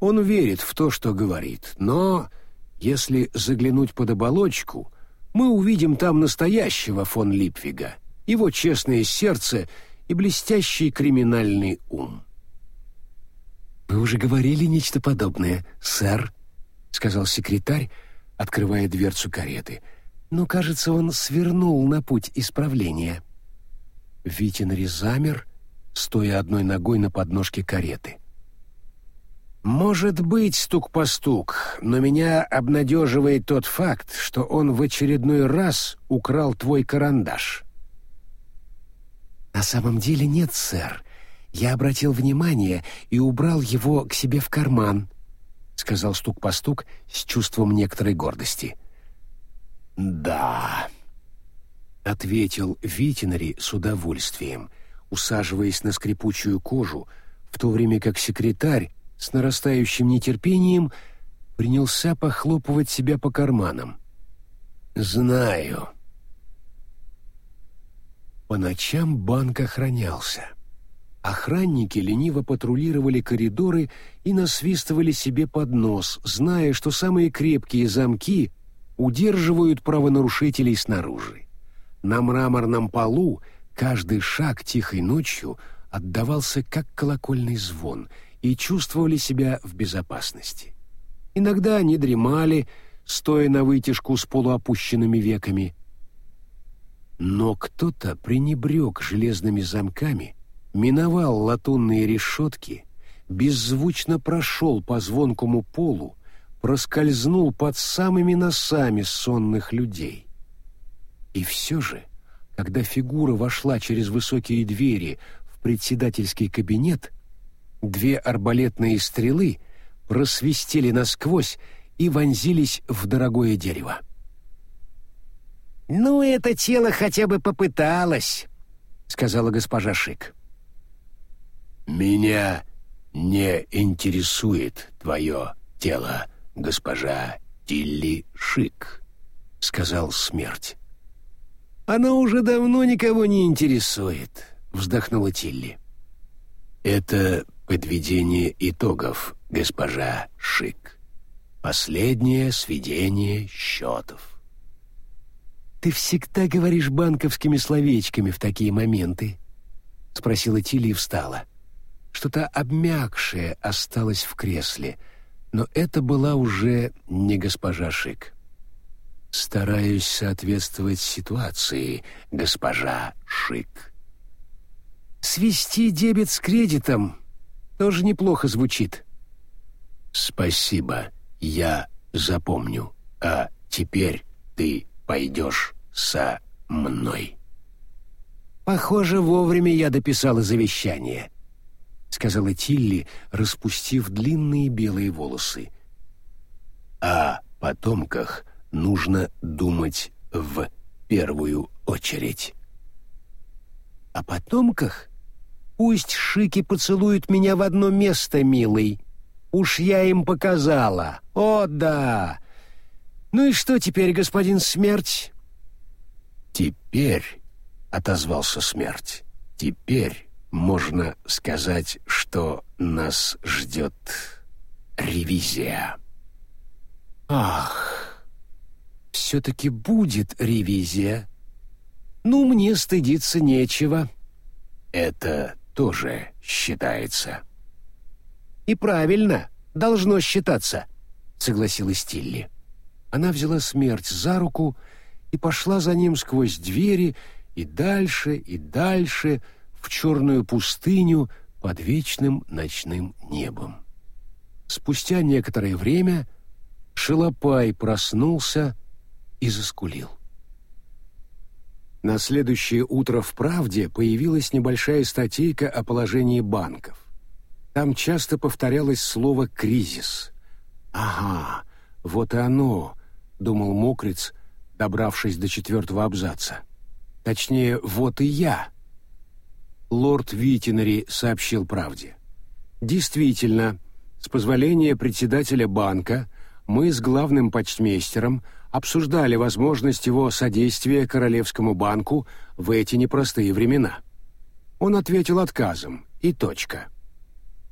он верит в то, что говорит, но если заглянуть под оболочку, мы увидим там настоящего фон Липвига, его честное сердце и блестящий криминальный ум». «Вы уже говорили нечто подобное, сэр», — сказал секретарь, открывая дверцу кареты. «Но, кажется, он свернул на путь исправления». Витинри замер, стоя одной ногой на подножке кареты. «Может быть, стук по стук, но меня обнадеживает тот факт, что он в очередной раз украл твой карандаш». «На самом деле нет, сэр. Я обратил внимание и убрал его к себе в карман», — сказал стук по стук с чувством некоторой гордости. «Да», — ответил Витинари с удовольствием, усаживаясь на скрипучую кожу, в то время как секретарь с нарастающим нетерпением принялся похлопывать себя по карманам. «Знаю». По ночам банк охранялся. Охранники лениво патрулировали коридоры и насвистывали себе под нос, зная, что самые крепкие замки удерживают правонарушителей снаружи. На мраморном полу каждый шаг тихой ночью отдавался как колокольный звон, и чувствовали себя в безопасности. Иногда они дремали, стоя на вытяжку с полуопущенными веками. Но кто-то пренебрег железными замками — миновал латунные решетки, беззвучно прошел по звонкому полу, проскользнул под самыми носами сонных людей. И все же, когда фигура вошла через высокие двери в председательский кабинет, две арбалетные стрелы просвистели насквозь и вонзились в дорогое дерево. «Ну, это тело хотя бы попыталось», — сказала госпожа Шик. «Меня не интересует твое тело, госпожа Тилли Шик», — сказал смерть. «Оно уже давно никого не интересует», — вздохнула Тилли. «Это подведение итогов, госпожа Шик. Последнее сведение счетов». «Ты всегда говоришь банковскими словечками в такие моменты?» — спросила Тилли и встала. Что-то обмякшее осталось в кресле, но это была уже не госпожа Шик. «Стараюсь соответствовать ситуации, госпожа Шик». «Свести дебет с кредитом тоже неплохо звучит». «Спасибо, я запомню. А теперь ты пойдешь со мной». «Похоже, вовремя я дописала завещание», — сказала Тилли, распустив длинные белые волосы. «О потомках нужно думать в первую очередь». «О потомках? Пусть Шики поцелуют меня в одно место, милый. Уж я им показала. О, да! Ну и что теперь, господин Смерть?» «Теперь», — отозвался Смерть, — «теперь можно сказать, что нас ждет ревизия. Ах, все-таки будет ревизия. Ну, мне стыдиться нечего. Это тоже считается. И правильно, должно считаться, согласилась Тилли. Она взяла смерть за руку и пошла за ним сквозь двери и дальше, и дальше, в черную пустыню под вечным ночным небом. Спустя некоторое время Шалопай проснулся и заскулил. На следующее утро в «Правде» появилась небольшая статейка о положении банков. Там часто повторялось слово «кризис». «Ага, вот и оно», — думал Мокриц, добравшись до четвертого абзаца. «Точнее, вот и я» лорд Витинари сообщил правде. Действительно, с позволения председателя банка мы с главным почтмейстером обсуждали возможность его содействия Королевскому банку в эти непростые времена. Он ответил отказом, и точка.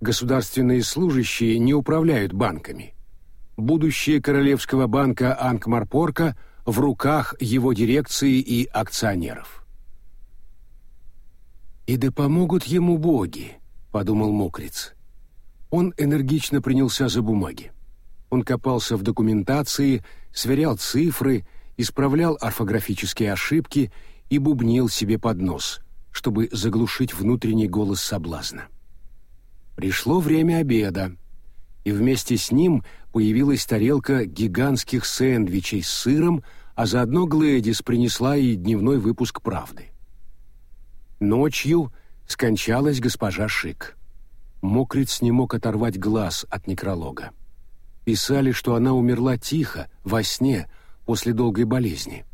Государственные служащие не управляют банками. Будущее Королевского банка Анкмарпорка в руках его дирекции и акционеров. «И да помогут ему боги», — подумал Мокриц. Он энергично принялся за бумаги. Он копался в документации, сверял цифры, исправлял орфографические ошибки и бубнил себе под нос, чтобы заглушить внутренний голос соблазна. Пришло время обеда, и вместе с ним появилась тарелка гигантских сэндвичей с сыром, а заодно Глэдис принесла и дневной выпуск «Правды». Ночью скончалась госпожа Шик. Мокриц не мог оторвать глаз от некролога. Писали, что она умерла тихо, во сне, после долгой болезни.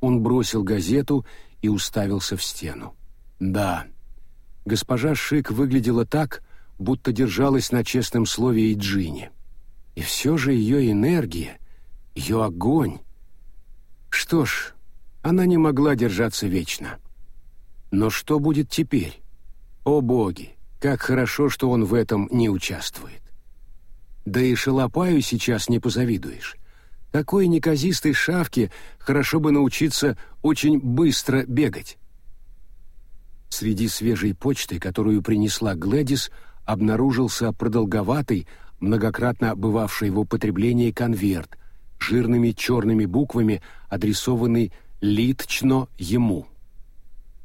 Он бросил газету и уставился в стену. Да, госпожа Шик выглядела так, будто держалась на честном слове и Джине. И все же ее энергия, ее огонь... Что ж, она не могла держаться вечно. Но что будет теперь? О боги, как хорошо, что он в этом не участвует. Да и шалопаю сейчас не позавидуешь. Такой неказистой шавке хорошо бы научиться очень быстро бегать. Среди свежей почты, которую принесла Глэдис, обнаружился продолговатый, многократно бывавший в употреблении конверт, жирными черными буквами, адресованный литчно ему.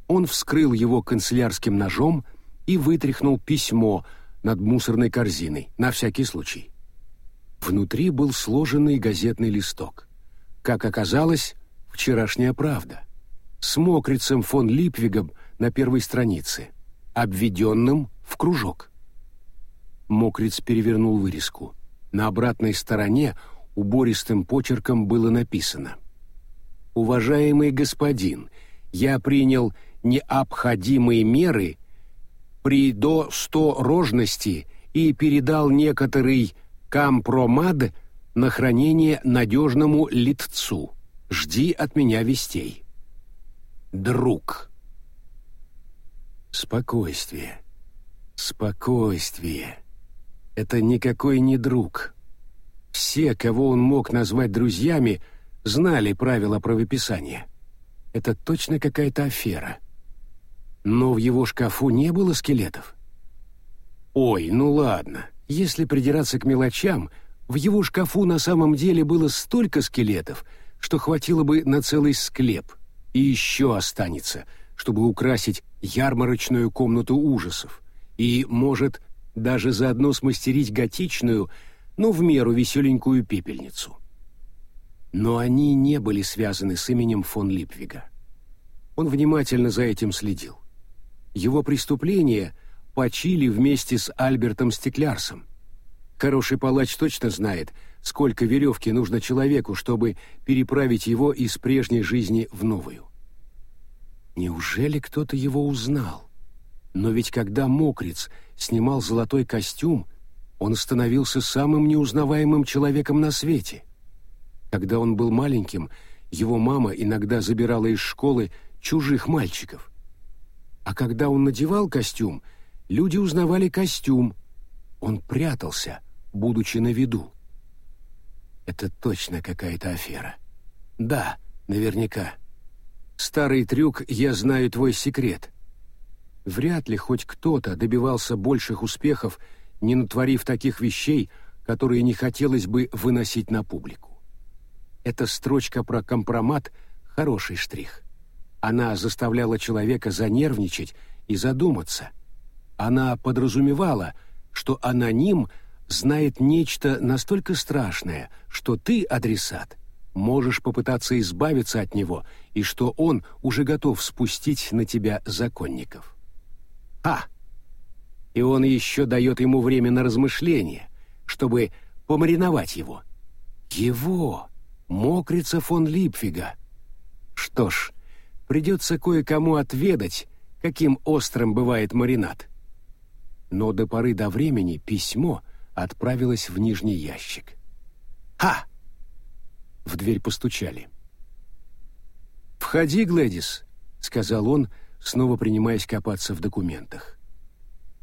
Он вскрыл его канцелярским ножом и вытряхнул письмо над мусорной корзиной, на всякий случай. Внутри был сложенный газетный листок. Как оказалось, вчерашняя правда. С мокрицем фон Липвигом на первой странице, обведенным в кружок. Мокриц перевернул вырезку. На обратной стороне убористым почерком было написано «Уважаемый господин, я принял необходимые меры при до сто рожности и передал некоторый Кампромад на хранение надежному лицу. Жди от меня вестей. Друг. Спокойствие. Спокойствие. Это никакой не друг. Все, кого он мог назвать друзьями, знали правила правописания. Это точно какая-то афера. Но в его шкафу не было скелетов. Ой, ну ладно. Если придираться к мелочам, в его шкафу на самом деле было столько скелетов, что хватило бы на целый склеп, и еще останется, чтобы украсить ярмарочную комнату ужасов, и, может, даже заодно смастерить готичную, но в меру веселенькую пепельницу. Но они не были связаны с именем фон Липвига. Он внимательно за этим следил. Его преступление почили вместе с Альбертом Стеклярсом. Хороший палач точно знает, сколько веревки нужно человеку, чтобы переправить его из прежней жизни в новую. Неужели кто-то его узнал? Но ведь когда Мокриц снимал золотой костюм, он становился самым неузнаваемым человеком на свете. Когда он был маленьким, его мама иногда забирала из школы чужих мальчиков. А когда он надевал костюм, Люди узнавали костюм. Он прятался, будучи на виду. Это точно какая-то афера. Да, наверняка. Старый трюк «Я знаю твой секрет». Вряд ли хоть кто-то добивался больших успехов, не натворив таких вещей, которые не хотелось бы выносить на публику. Эта строчка про компромат — хороший штрих. Она заставляла человека занервничать и задуматься — она подразумевала, что аноним знает нечто настолько страшное, что ты, адресат, можешь попытаться избавиться от него, и что он уже готов спустить на тебя законников. А! И он еще дает ему время на размышление, чтобы помариновать его. Его! Мокрица фон Липфига! Что ж, придется кое-кому отведать, каким острым бывает маринад. Но до поры до времени письмо отправилось в нижний ящик. «Ха!» В дверь постучали. «Входи, Глэдис», — сказал он, снова принимаясь копаться в документах.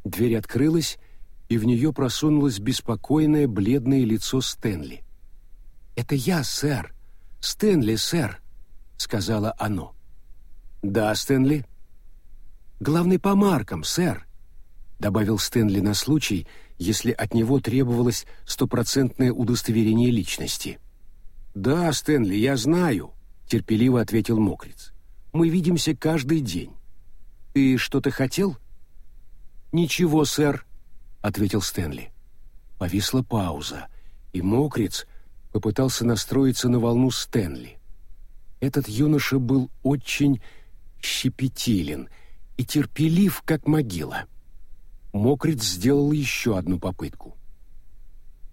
Дверь открылась, и в нее просунулось беспокойное бледное лицо Стэнли. «Это я, сэр! Стэнли, сэр!» — сказала оно. «Да, Стэнли?» «Главный по маркам, сэр», — добавил Стэнли на случай, если от него требовалось стопроцентное удостоверение личности. «Да, Стэнли, я знаю», — терпеливо ответил Мокриц. «Мы видимся каждый день. Ты что-то хотел?» «Ничего, сэр», — ответил Стэнли. Повисла пауза, и Мокриц попытался настроиться на волну Стэнли. Этот юноша был очень щепетилен и терпелив, как могила. Мокриц сделал еще одну попытку.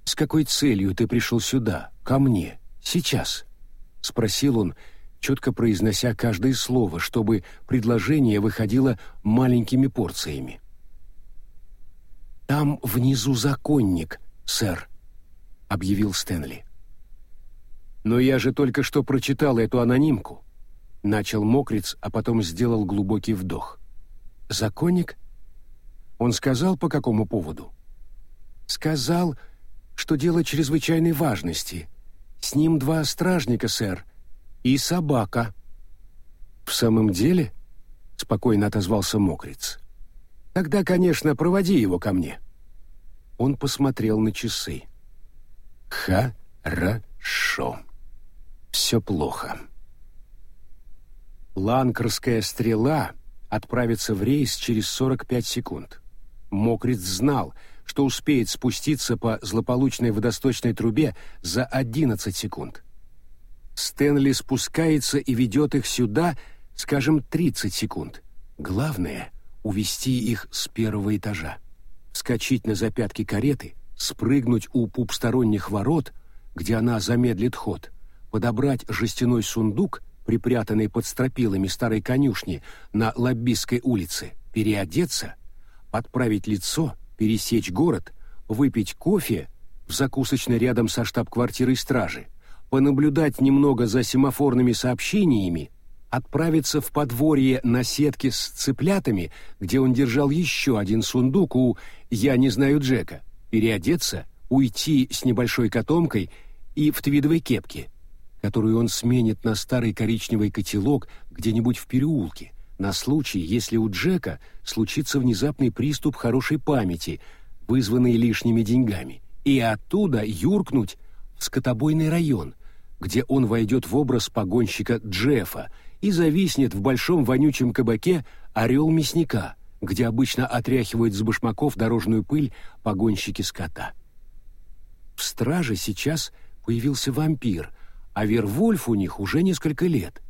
«С какой целью ты пришел сюда, ко мне, сейчас?» — спросил он, четко произнося каждое слово, чтобы предложение выходило маленькими порциями. «Там внизу законник, сэр», — объявил Стэнли. «Но я же только что прочитал эту анонимку», — начал Мокриц, а потом сделал глубокий вдох. «Законник?» Он сказал, по какому поводу? «Сказал, что дело чрезвычайной важности. С ним два стражника, сэр, и собака». «В самом деле?» — спокойно отозвался Мокриц. «Тогда, конечно, проводи его ко мне». Он посмотрел на часы. «Хорошо. Все плохо». Ланкерская стрела отправится в рейс через 45 секунд. Мокриц знал, что успеет спуститься по злополучной водосточной трубе за 11 секунд. Стэнли спускается и ведет их сюда, скажем, 30 секунд. Главное — увести их с первого этажа. Скочить на запятки кареты, спрыгнуть у пупсторонних ворот, где она замедлит ход, подобрать жестяной сундук, припрятанный под стропилами старой конюшни на Лоббистской улице, переодеться, отправить лицо, пересечь город, выпить кофе в закусочной рядом со штаб-квартирой стражи, понаблюдать немного за семафорными сообщениями, отправиться в подворье на сетке с цыплятами, где он держал еще один сундук у «Я не знаю Джека», переодеться, уйти с небольшой котомкой и в твидовой кепке, которую он сменит на старый коричневый котелок где-нибудь в переулке, на случай, если у Джека случится внезапный приступ хорошей памяти, вызванный лишними деньгами, и оттуда юркнуть в скотобойный район, где он войдет в образ погонщика Джеффа и зависнет в большом вонючем кабаке «Орел мясника», где обычно отряхивают с башмаков дорожную пыль погонщики скота. В страже сейчас появился вампир, а Вервольф у них уже несколько лет.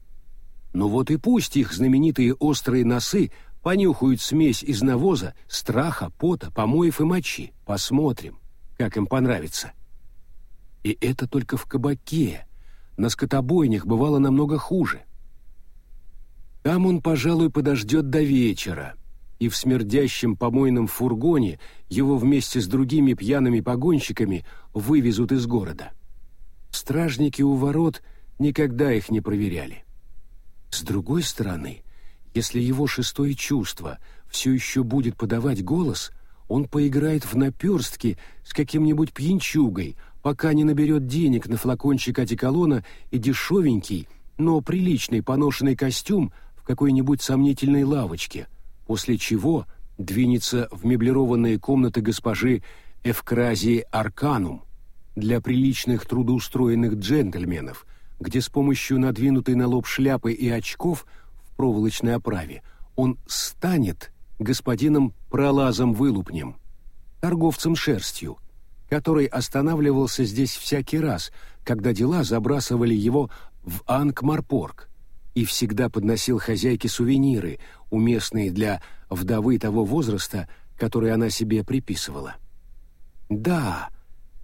Но вот и пусть их знаменитые острые носы понюхают смесь из навоза, страха, пота, помоев и мочи. Посмотрим, как им понравится. И это только в кабаке. На скотобойнях бывало намного хуже. Там он, пожалуй, подождет до вечера, и в смердящем помойном фургоне его вместе с другими пьяными погонщиками вывезут из города. Стражники у ворот никогда их не проверяли. С другой стороны, если его шестое чувство все еще будет подавать голос, он поиграет в наперстки с каким-нибудь пьянчугой, пока не наберет денег на флакончик одеколона и дешевенький, но приличный поношенный костюм в какой-нибудь сомнительной лавочке, после чего двинется в меблированные комнаты госпожи Эвкразии Арканум для приличных трудоустроенных джентльменов, где с помощью надвинутой на лоб шляпы и очков в проволочной оправе он станет господином Пролазом-вылупнем, торговцем шерстью, который останавливался здесь всякий раз, когда дела забрасывали его в Анкмарпорг и всегда подносил хозяйке сувениры, уместные для вдовы того возраста, который она себе приписывала. Да,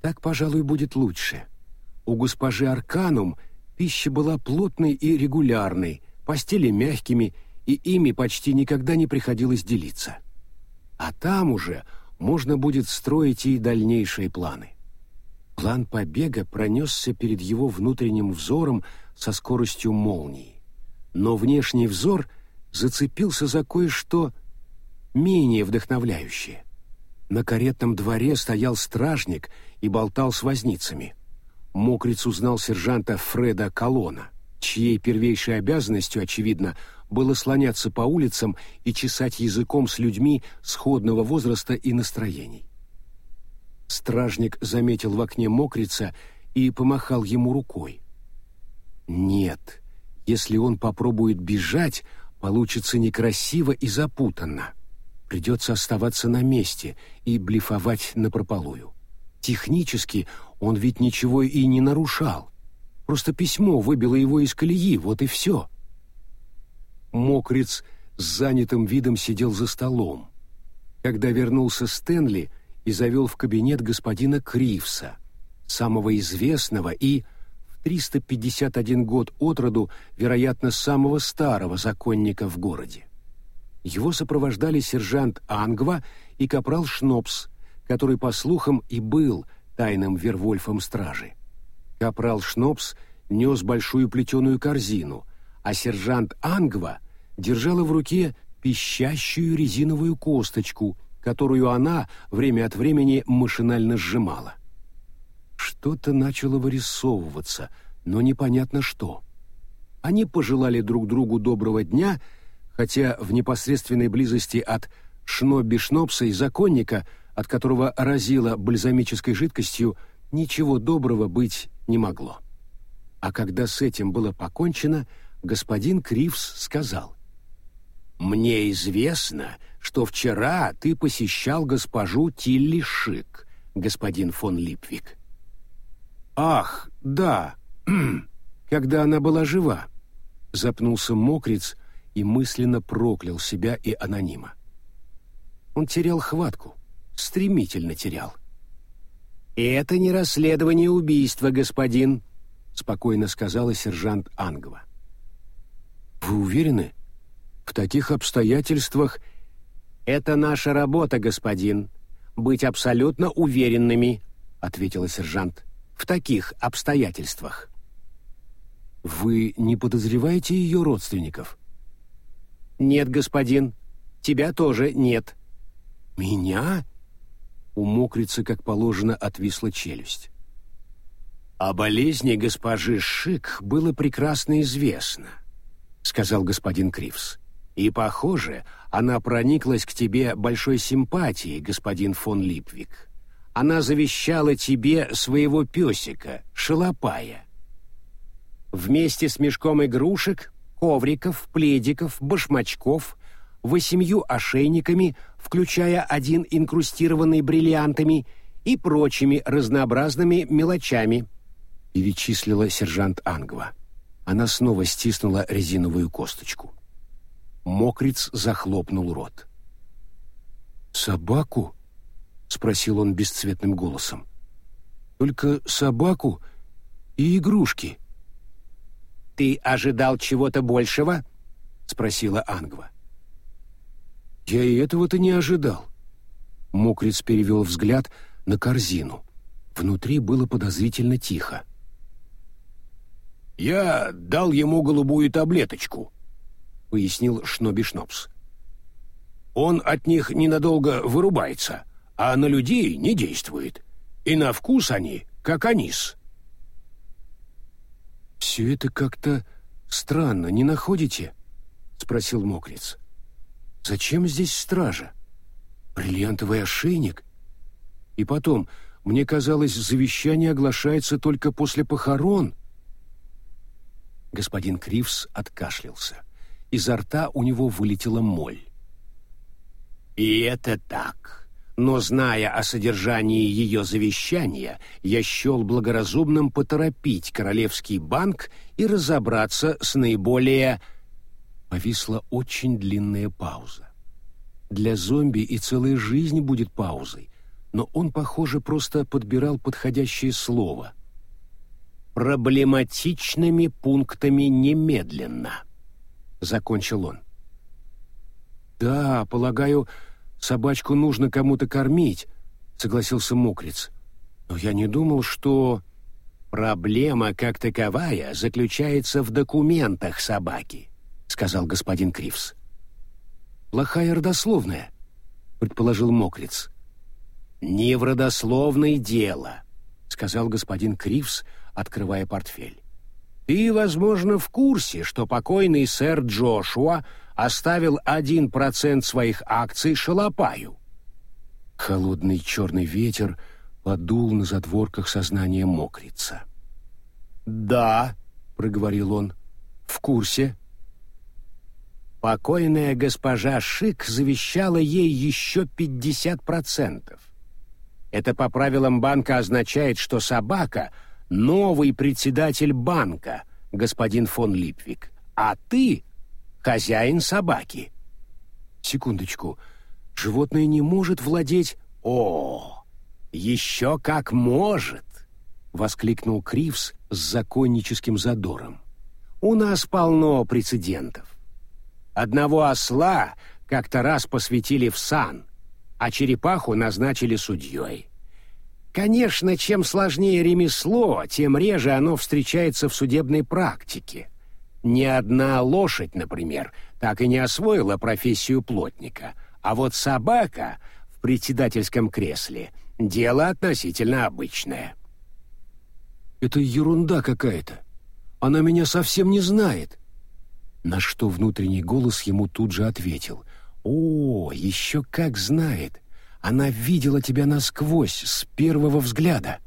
так, пожалуй, будет лучше. У госпожи Арканум пища была плотной и регулярной, постели мягкими, и ими почти никогда не приходилось делиться. А там уже можно будет строить и дальнейшие планы. План побега пронесся перед его внутренним взором со скоростью молнии. Но внешний взор зацепился за кое-что менее вдохновляющее. На каретном дворе стоял стражник и болтал с возницами. Мокриц узнал сержанта Фреда Колона, чьей первейшей обязанностью, очевидно, было слоняться по улицам и чесать языком с людьми сходного возраста и настроений. Стражник заметил в окне мокрица и помахал ему рукой. Нет, если он попробует бежать, получится некрасиво и запутанно. Придется оставаться на месте и блефовать напропалую. Технически он ведь ничего и не нарушал. Просто письмо выбило его из колеи, вот и все. Мокриц с занятым видом сидел за столом. Когда вернулся Стэнли и завел в кабинет господина Кривса, самого известного и, в 351 год от роду, вероятно, самого старого законника в городе. Его сопровождали сержант Ангва и капрал Шнопс, который, по слухам, и был тайным вервольфом стражи. Капрал Шнопс нес большую плетеную корзину, а сержант Ангва держала в руке пищащую резиновую косточку, которую она время от времени машинально сжимала. Что-то начало вырисовываться, но непонятно что. Они пожелали друг другу доброго дня, хотя в непосредственной близости от Шноби-Шнопса и законника, от которого разило бальзамической жидкостью, ничего доброго быть не могло. А когда с этим было покончено, господин Кривс сказал — «Мне известно, что вчера ты посещал госпожу Тилли Шик, господин фон Липвик». «Ах, да, когда она была жива», — запнулся мокриц и мысленно проклял себя и анонима. Он терял хватку, стремительно терял. «Это не расследование убийства, господин», — спокойно сказала сержант Ангва. «Вы уверены?» В таких обстоятельствах это наша работа, господин. Быть абсолютно уверенными, ответила сержант. В таких обстоятельствах. Вы не подозреваете ее родственников? Нет, господин. Тебя тоже нет. Меня? У мокрицы, как положено, отвисла челюсть. О болезни госпожи Шик было прекрасно известно, сказал господин Кривс. И, похоже, она прониклась к тебе большой симпатией, господин фон Липвик. Она завещала тебе своего песика, Шалопая. Вместе с мешком игрушек, ковриков, пледиков, башмачков, восемью ошейниками, включая один инкрустированный бриллиантами и прочими разнообразными мелочами, перечислила сержант Ангва. Она снова стиснула резиновую косточку. Мокриц захлопнул рот. «Собаку?» — спросил он бесцветным голосом. «Только собаку и игрушки». «Ты ожидал чего-то большего?» — спросила Ангва. «Я и этого-то не ожидал». Мокриц перевел взгляд на корзину. Внутри было подозрительно тихо. «Я дал ему голубую таблеточку», пояснил Шноби Шнопс. «Он от них ненадолго вырубается, а на людей не действует. И на вкус они, как анис». «Все это как-то странно, не находите?» — спросил Мокриц. «Зачем здесь стража? Бриллиантовый ошейник? И потом, мне казалось, завещание оглашается только после похорон». Господин Кривс откашлялся изо рта у него вылетела моль. «И это так. Но, зная о содержании ее завещания, я счел благоразумным поторопить Королевский банк и разобраться с наиболее...» Повисла очень длинная пауза. Для зомби и целая жизнь будет паузой, но он, похоже, просто подбирал подходящее слово. «Проблематичными пунктами немедленно» закончил он. Да, полагаю, собачку нужно кому-то кормить», — согласился Мокриц. «Но я не думал, что...» «Проблема как таковая заключается в документах собаки», — сказал господин Кривс. «Плохая родословная», — предположил Мокриц. «Не в родословной дело», — сказал господин Кривс, открывая портфель. «Ты, возможно, в курсе, что покойный сэр Джошуа оставил один процент своих акций Шалопаю». Холодный черный ветер подул на затворках сознания мокрица. «Да», — проговорил он, — «в курсе». Покойная госпожа Шик завещала ей еще пятьдесят процентов. Это по правилам банка означает, что собака — новый председатель банка, господин фон Липвик, а ты — хозяин собаки. Секундочку, животное не может владеть... О, «Еще как может!» — воскликнул Кривс с законническим задором. «У нас полно прецедентов. Одного осла как-то раз посвятили в сан, а черепаху назначили судьей. Конечно, чем сложнее ремесло, тем реже оно встречается в судебной практике. Ни одна лошадь, например, так и не освоила профессию плотника, а вот собака в председательском кресле — Дело относительно обычное. Это ерунда какая-то. Она меня совсем не знает. На что внутренний голос ему тут же ответил. О, еще как знает. Она видела тебя насквозь с первого взгляда.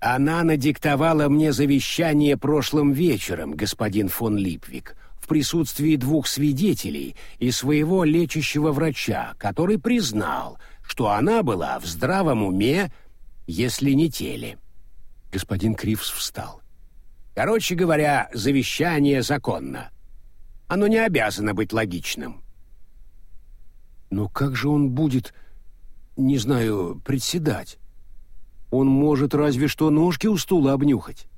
Она надиктовала мне завещание прошлым вечером, господин фон Липвик, в присутствии двух свидетелей и своего лечащего врача, который признал, что она была в здравом уме, если не теле. Господин Кривс встал. Короче говоря, завещание законно. Оно не обязано быть логичным. Но как же он будет, не знаю, председать? Он может разве что ножки у стула обнюхать.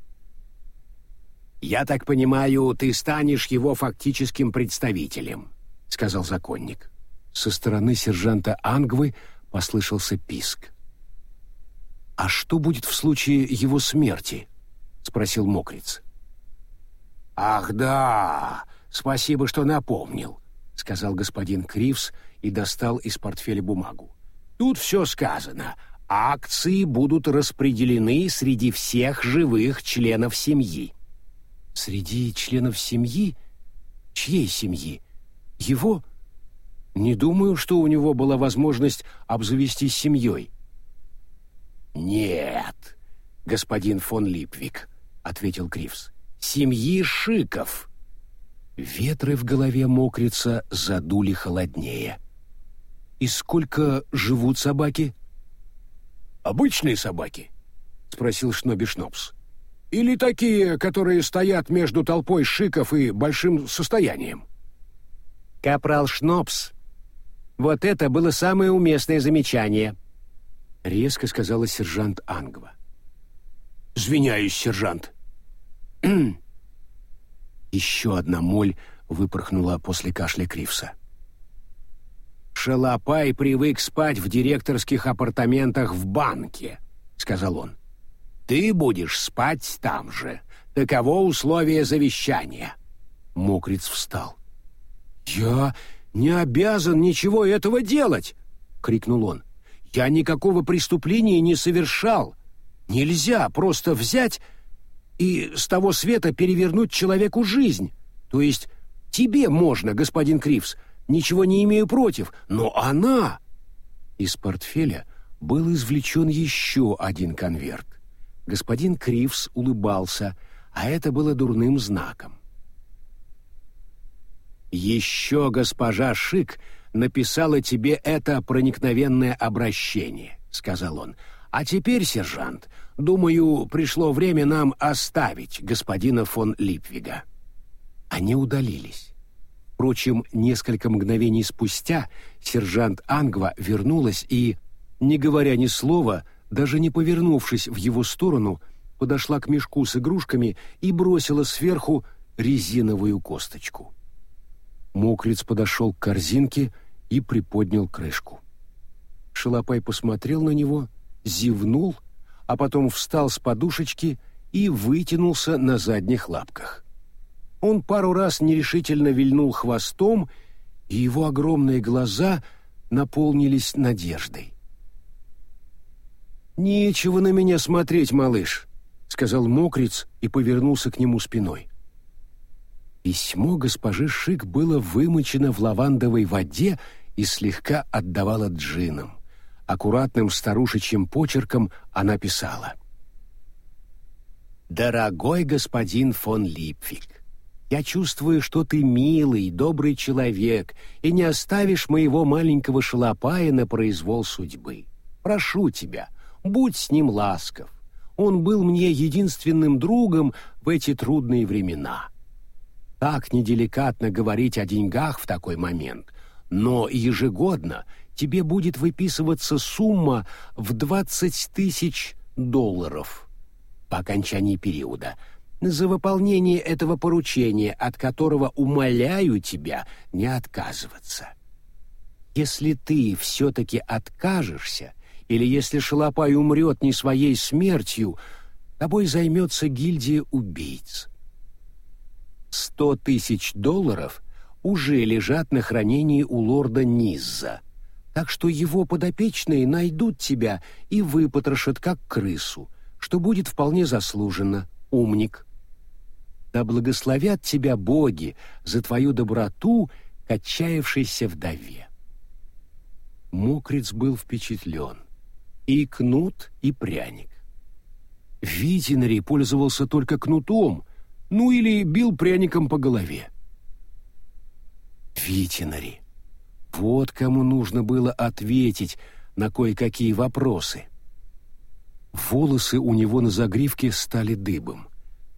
«Я так понимаю, ты станешь его фактическим представителем», — сказал законник. Со стороны сержанта Ангвы послышался писк. «А что будет в случае его смерти?» — спросил Мокриц. «Ах да! Спасибо, что напомнил», — сказал господин Кривс и достал из портфеля бумагу. «Тут все сказано. Акции будут распределены среди всех живых членов семьи». «Среди членов семьи? Чьей семьи? Его?» Не думаю, что у него была возможность обзавестись семьей. «Нет, господин фон Липвик», — ответил Кривс. «Семьи Шиков». Ветры в голове мокрица задули холоднее. «И сколько живут собаки?» «Обычные собаки?» — спросил Шноби Шнопс. «Или такие, которые стоят между толпой шиков и большим состоянием?» «Капрал Шнопс вот это было самое уместное замечание, резко сказала сержант Ангва. Извиняюсь, сержант. Еще одна моль выпорхнула после кашля Кривса. «Шалопай привык спать в директорских апартаментах в банке», — сказал он. «Ты будешь спать там же. Таково условие завещания». Мокриц встал. «Я не обязан ничего этого делать!» — крикнул он. «Я никакого преступления не совершал. Нельзя просто взять и с того света перевернуть человеку жизнь. То есть тебе можно, господин Кривс, ничего не имею против, но она...» Из портфеля был извлечен еще один конверт. Господин Кривс улыбался, а это было дурным знаком. «Еще госпожа Шик написала тебе это проникновенное обращение», — сказал он. «А теперь, сержант, думаю, пришло время нам оставить господина фон Липвига». Они удалились. Впрочем, несколько мгновений спустя сержант Ангва вернулась и, не говоря ни слова, даже не повернувшись в его сторону, подошла к мешку с игрушками и бросила сверху резиновую косточку. Мокриц подошел к корзинке и приподнял крышку. Шалопай посмотрел на него, зевнул, а потом встал с подушечки и вытянулся на задних лапках. Он пару раз нерешительно вильнул хвостом, и его огромные глаза наполнились надеждой. «Нечего на меня смотреть, малыш», — сказал мокриц и повернулся к нему спиной. Письмо госпожи Шик было вымочено в лавандовой воде и слегка отдавало джином. Аккуратным старушечьим почерком она писала. «Дорогой господин фон Липвик, я чувствую, что ты милый, добрый человек и не оставишь моего маленького шалопая на произвол судьбы. Прошу тебя, будь с ним ласков. Он был мне единственным другом в эти трудные времена. Так неделикатно говорить о деньгах в такой момент, но ежегодно тебе будет выписываться сумма в 20 тысяч долларов по окончании периода – за выполнение этого поручения, от которого умоляю тебя не отказываться. Если ты все-таки откажешься, или если Шалопай умрет не своей смертью, тобой займется гильдия убийц. Сто тысяч долларов уже лежат на хранении у лорда Низза, так что его подопечные найдут тебя и выпотрошат, как крысу, что будет вполне заслуженно, умник. Да благословят тебя боги за твою доброту к отчаявшейся вдове. Мокриц был впечатлен. И кнут, и пряник. Витинари пользовался только кнутом, ну или бил пряником по голове. Витинари. Вот кому нужно было ответить на кое-какие вопросы. Волосы у него на загривке стали дыбом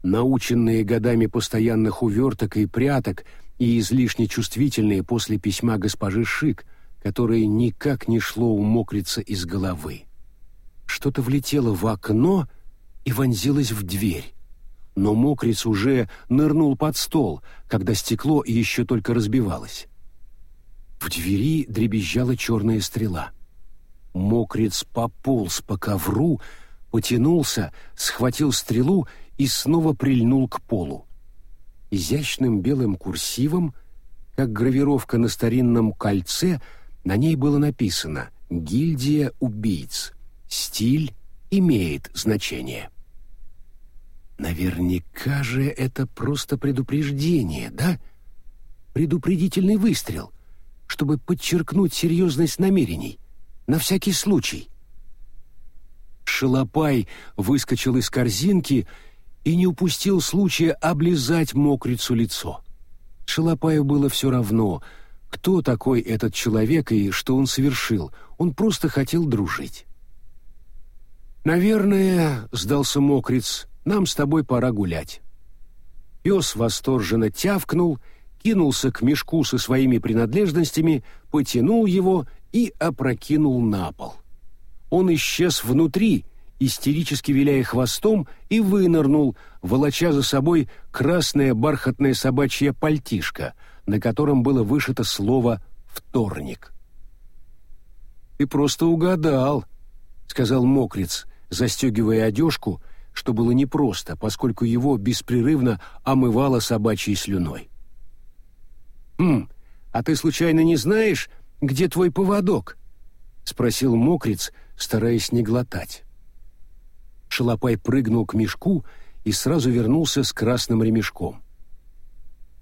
наученные годами постоянных уверток и пряток и излишне чувствительные после письма госпожи Шик, которое никак не шло у мокрица из головы. Что-то влетело в окно и вонзилось в дверь. Но мокриц уже нырнул под стол, когда стекло еще только разбивалось. В двери дребезжала черная стрела. Мокриц пополз по ковру, потянулся, схватил стрелу и снова прильнул к полу. Изящным белым курсивом, как гравировка на старинном кольце, на ней было написано «Гильдия убийц. Стиль имеет значение». Наверняка же это просто предупреждение, да? Предупредительный выстрел, чтобы подчеркнуть серьезность намерений. На всякий случай. Шалопай выскочил из корзинки и не упустил случая облизать мокрицу лицо. Шалопаю было все равно, кто такой этот человек и что он совершил, он просто хотел дружить. «Наверное, — сдался мокриц, — нам с тобой пора гулять». Пес восторженно тявкнул, кинулся к мешку со своими принадлежностями, потянул его и опрокинул на пол. Он исчез внутри, истерически виляя хвостом, и вынырнул, волоча за собой красное бархатное собачье пальтишко, на котором было вышито слово «вторник». «Ты просто угадал», — сказал мокриц, застегивая одежку, что было непросто, поскольку его беспрерывно омывало собачьей слюной. «Хм, а ты случайно не знаешь, где твой поводок?» — спросил мокриц, стараясь не глотать. Шалопай прыгнул к мешку и сразу вернулся с красным ремешком.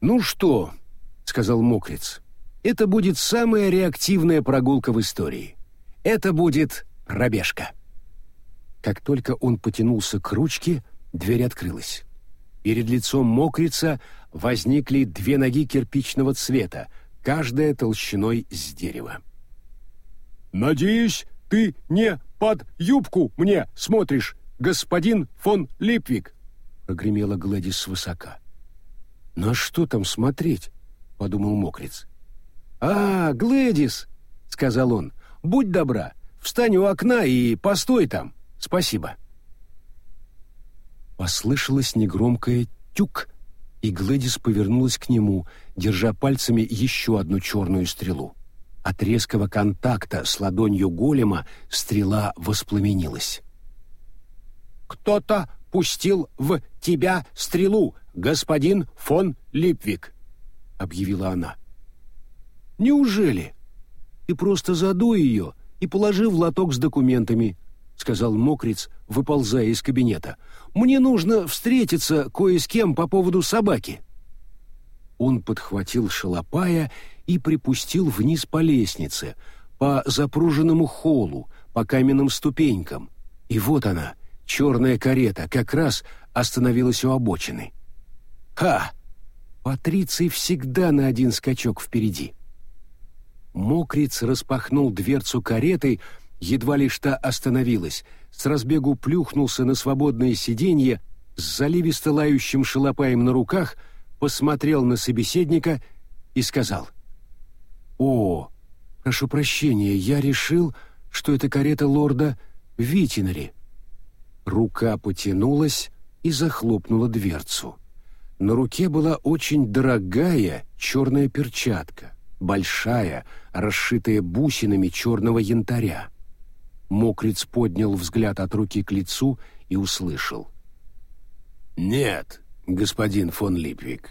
«Ну что?» — сказал Мокриц. «Это будет самая реактивная прогулка в истории. Это будет пробежка». Как только он потянулся к ручке, дверь открылась. Перед лицом Мокрица возникли две ноги кирпичного цвета, каждая толщиной с дерева. «Надеюсь, ты не под юбку мне смотришь, господин фон Липвик!» — прогремела Глэдис свысока. «На что там смотреть?» — подумал Мокриц. «А, Глэдис!» — сказал он. «Будь добра, встань у окна и постой там. Спасибо». Послышалось негромкое «тюк», и Глэдис повернулась к нему, держа пальцами еще одну черную стрелу. От резкого контакта с ладонью голема стрела воспламенилась. «Кто-то пустил в тебя стрелу, господин фон Липвик», — объявила она. «Неужели? Ты просто задуй ее и положи в лоток с документами», — сказал Мокриц, выползая из кабинета. «Мне нужно встретиться кое с кем по поводу собаки». Он подхватил шалопая и припустил вниз по лестнице, по запруженному холлу, по каменным ступенькам. И вот она, черная карета, как раз остановилась у обочины. «Ха! Патриций всегда на один скачок впереди». Мокриц распахнул дверцу кареты, едва лишь та остановилась, с разбегу плюхнулся на свободное сиденье с заливисто лающим шалопаем на руках, посмотрел на собеседника и сказал «О, прошу прощения, я решил, что это карета лорда Витинари». Рука потянулась и захлопнула дверцу. На руке была очень дорогая черная перчатка большая, расшитая бусинами черного янтаря. Мокриц поднял взгляд от руки к лицу и услышал. «Нет, господин фон Липвик,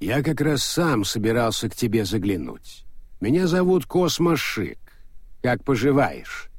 я как раз сам собирался к тебе заглянуть. Меня зовут Космо Шик. Как поживаешь?»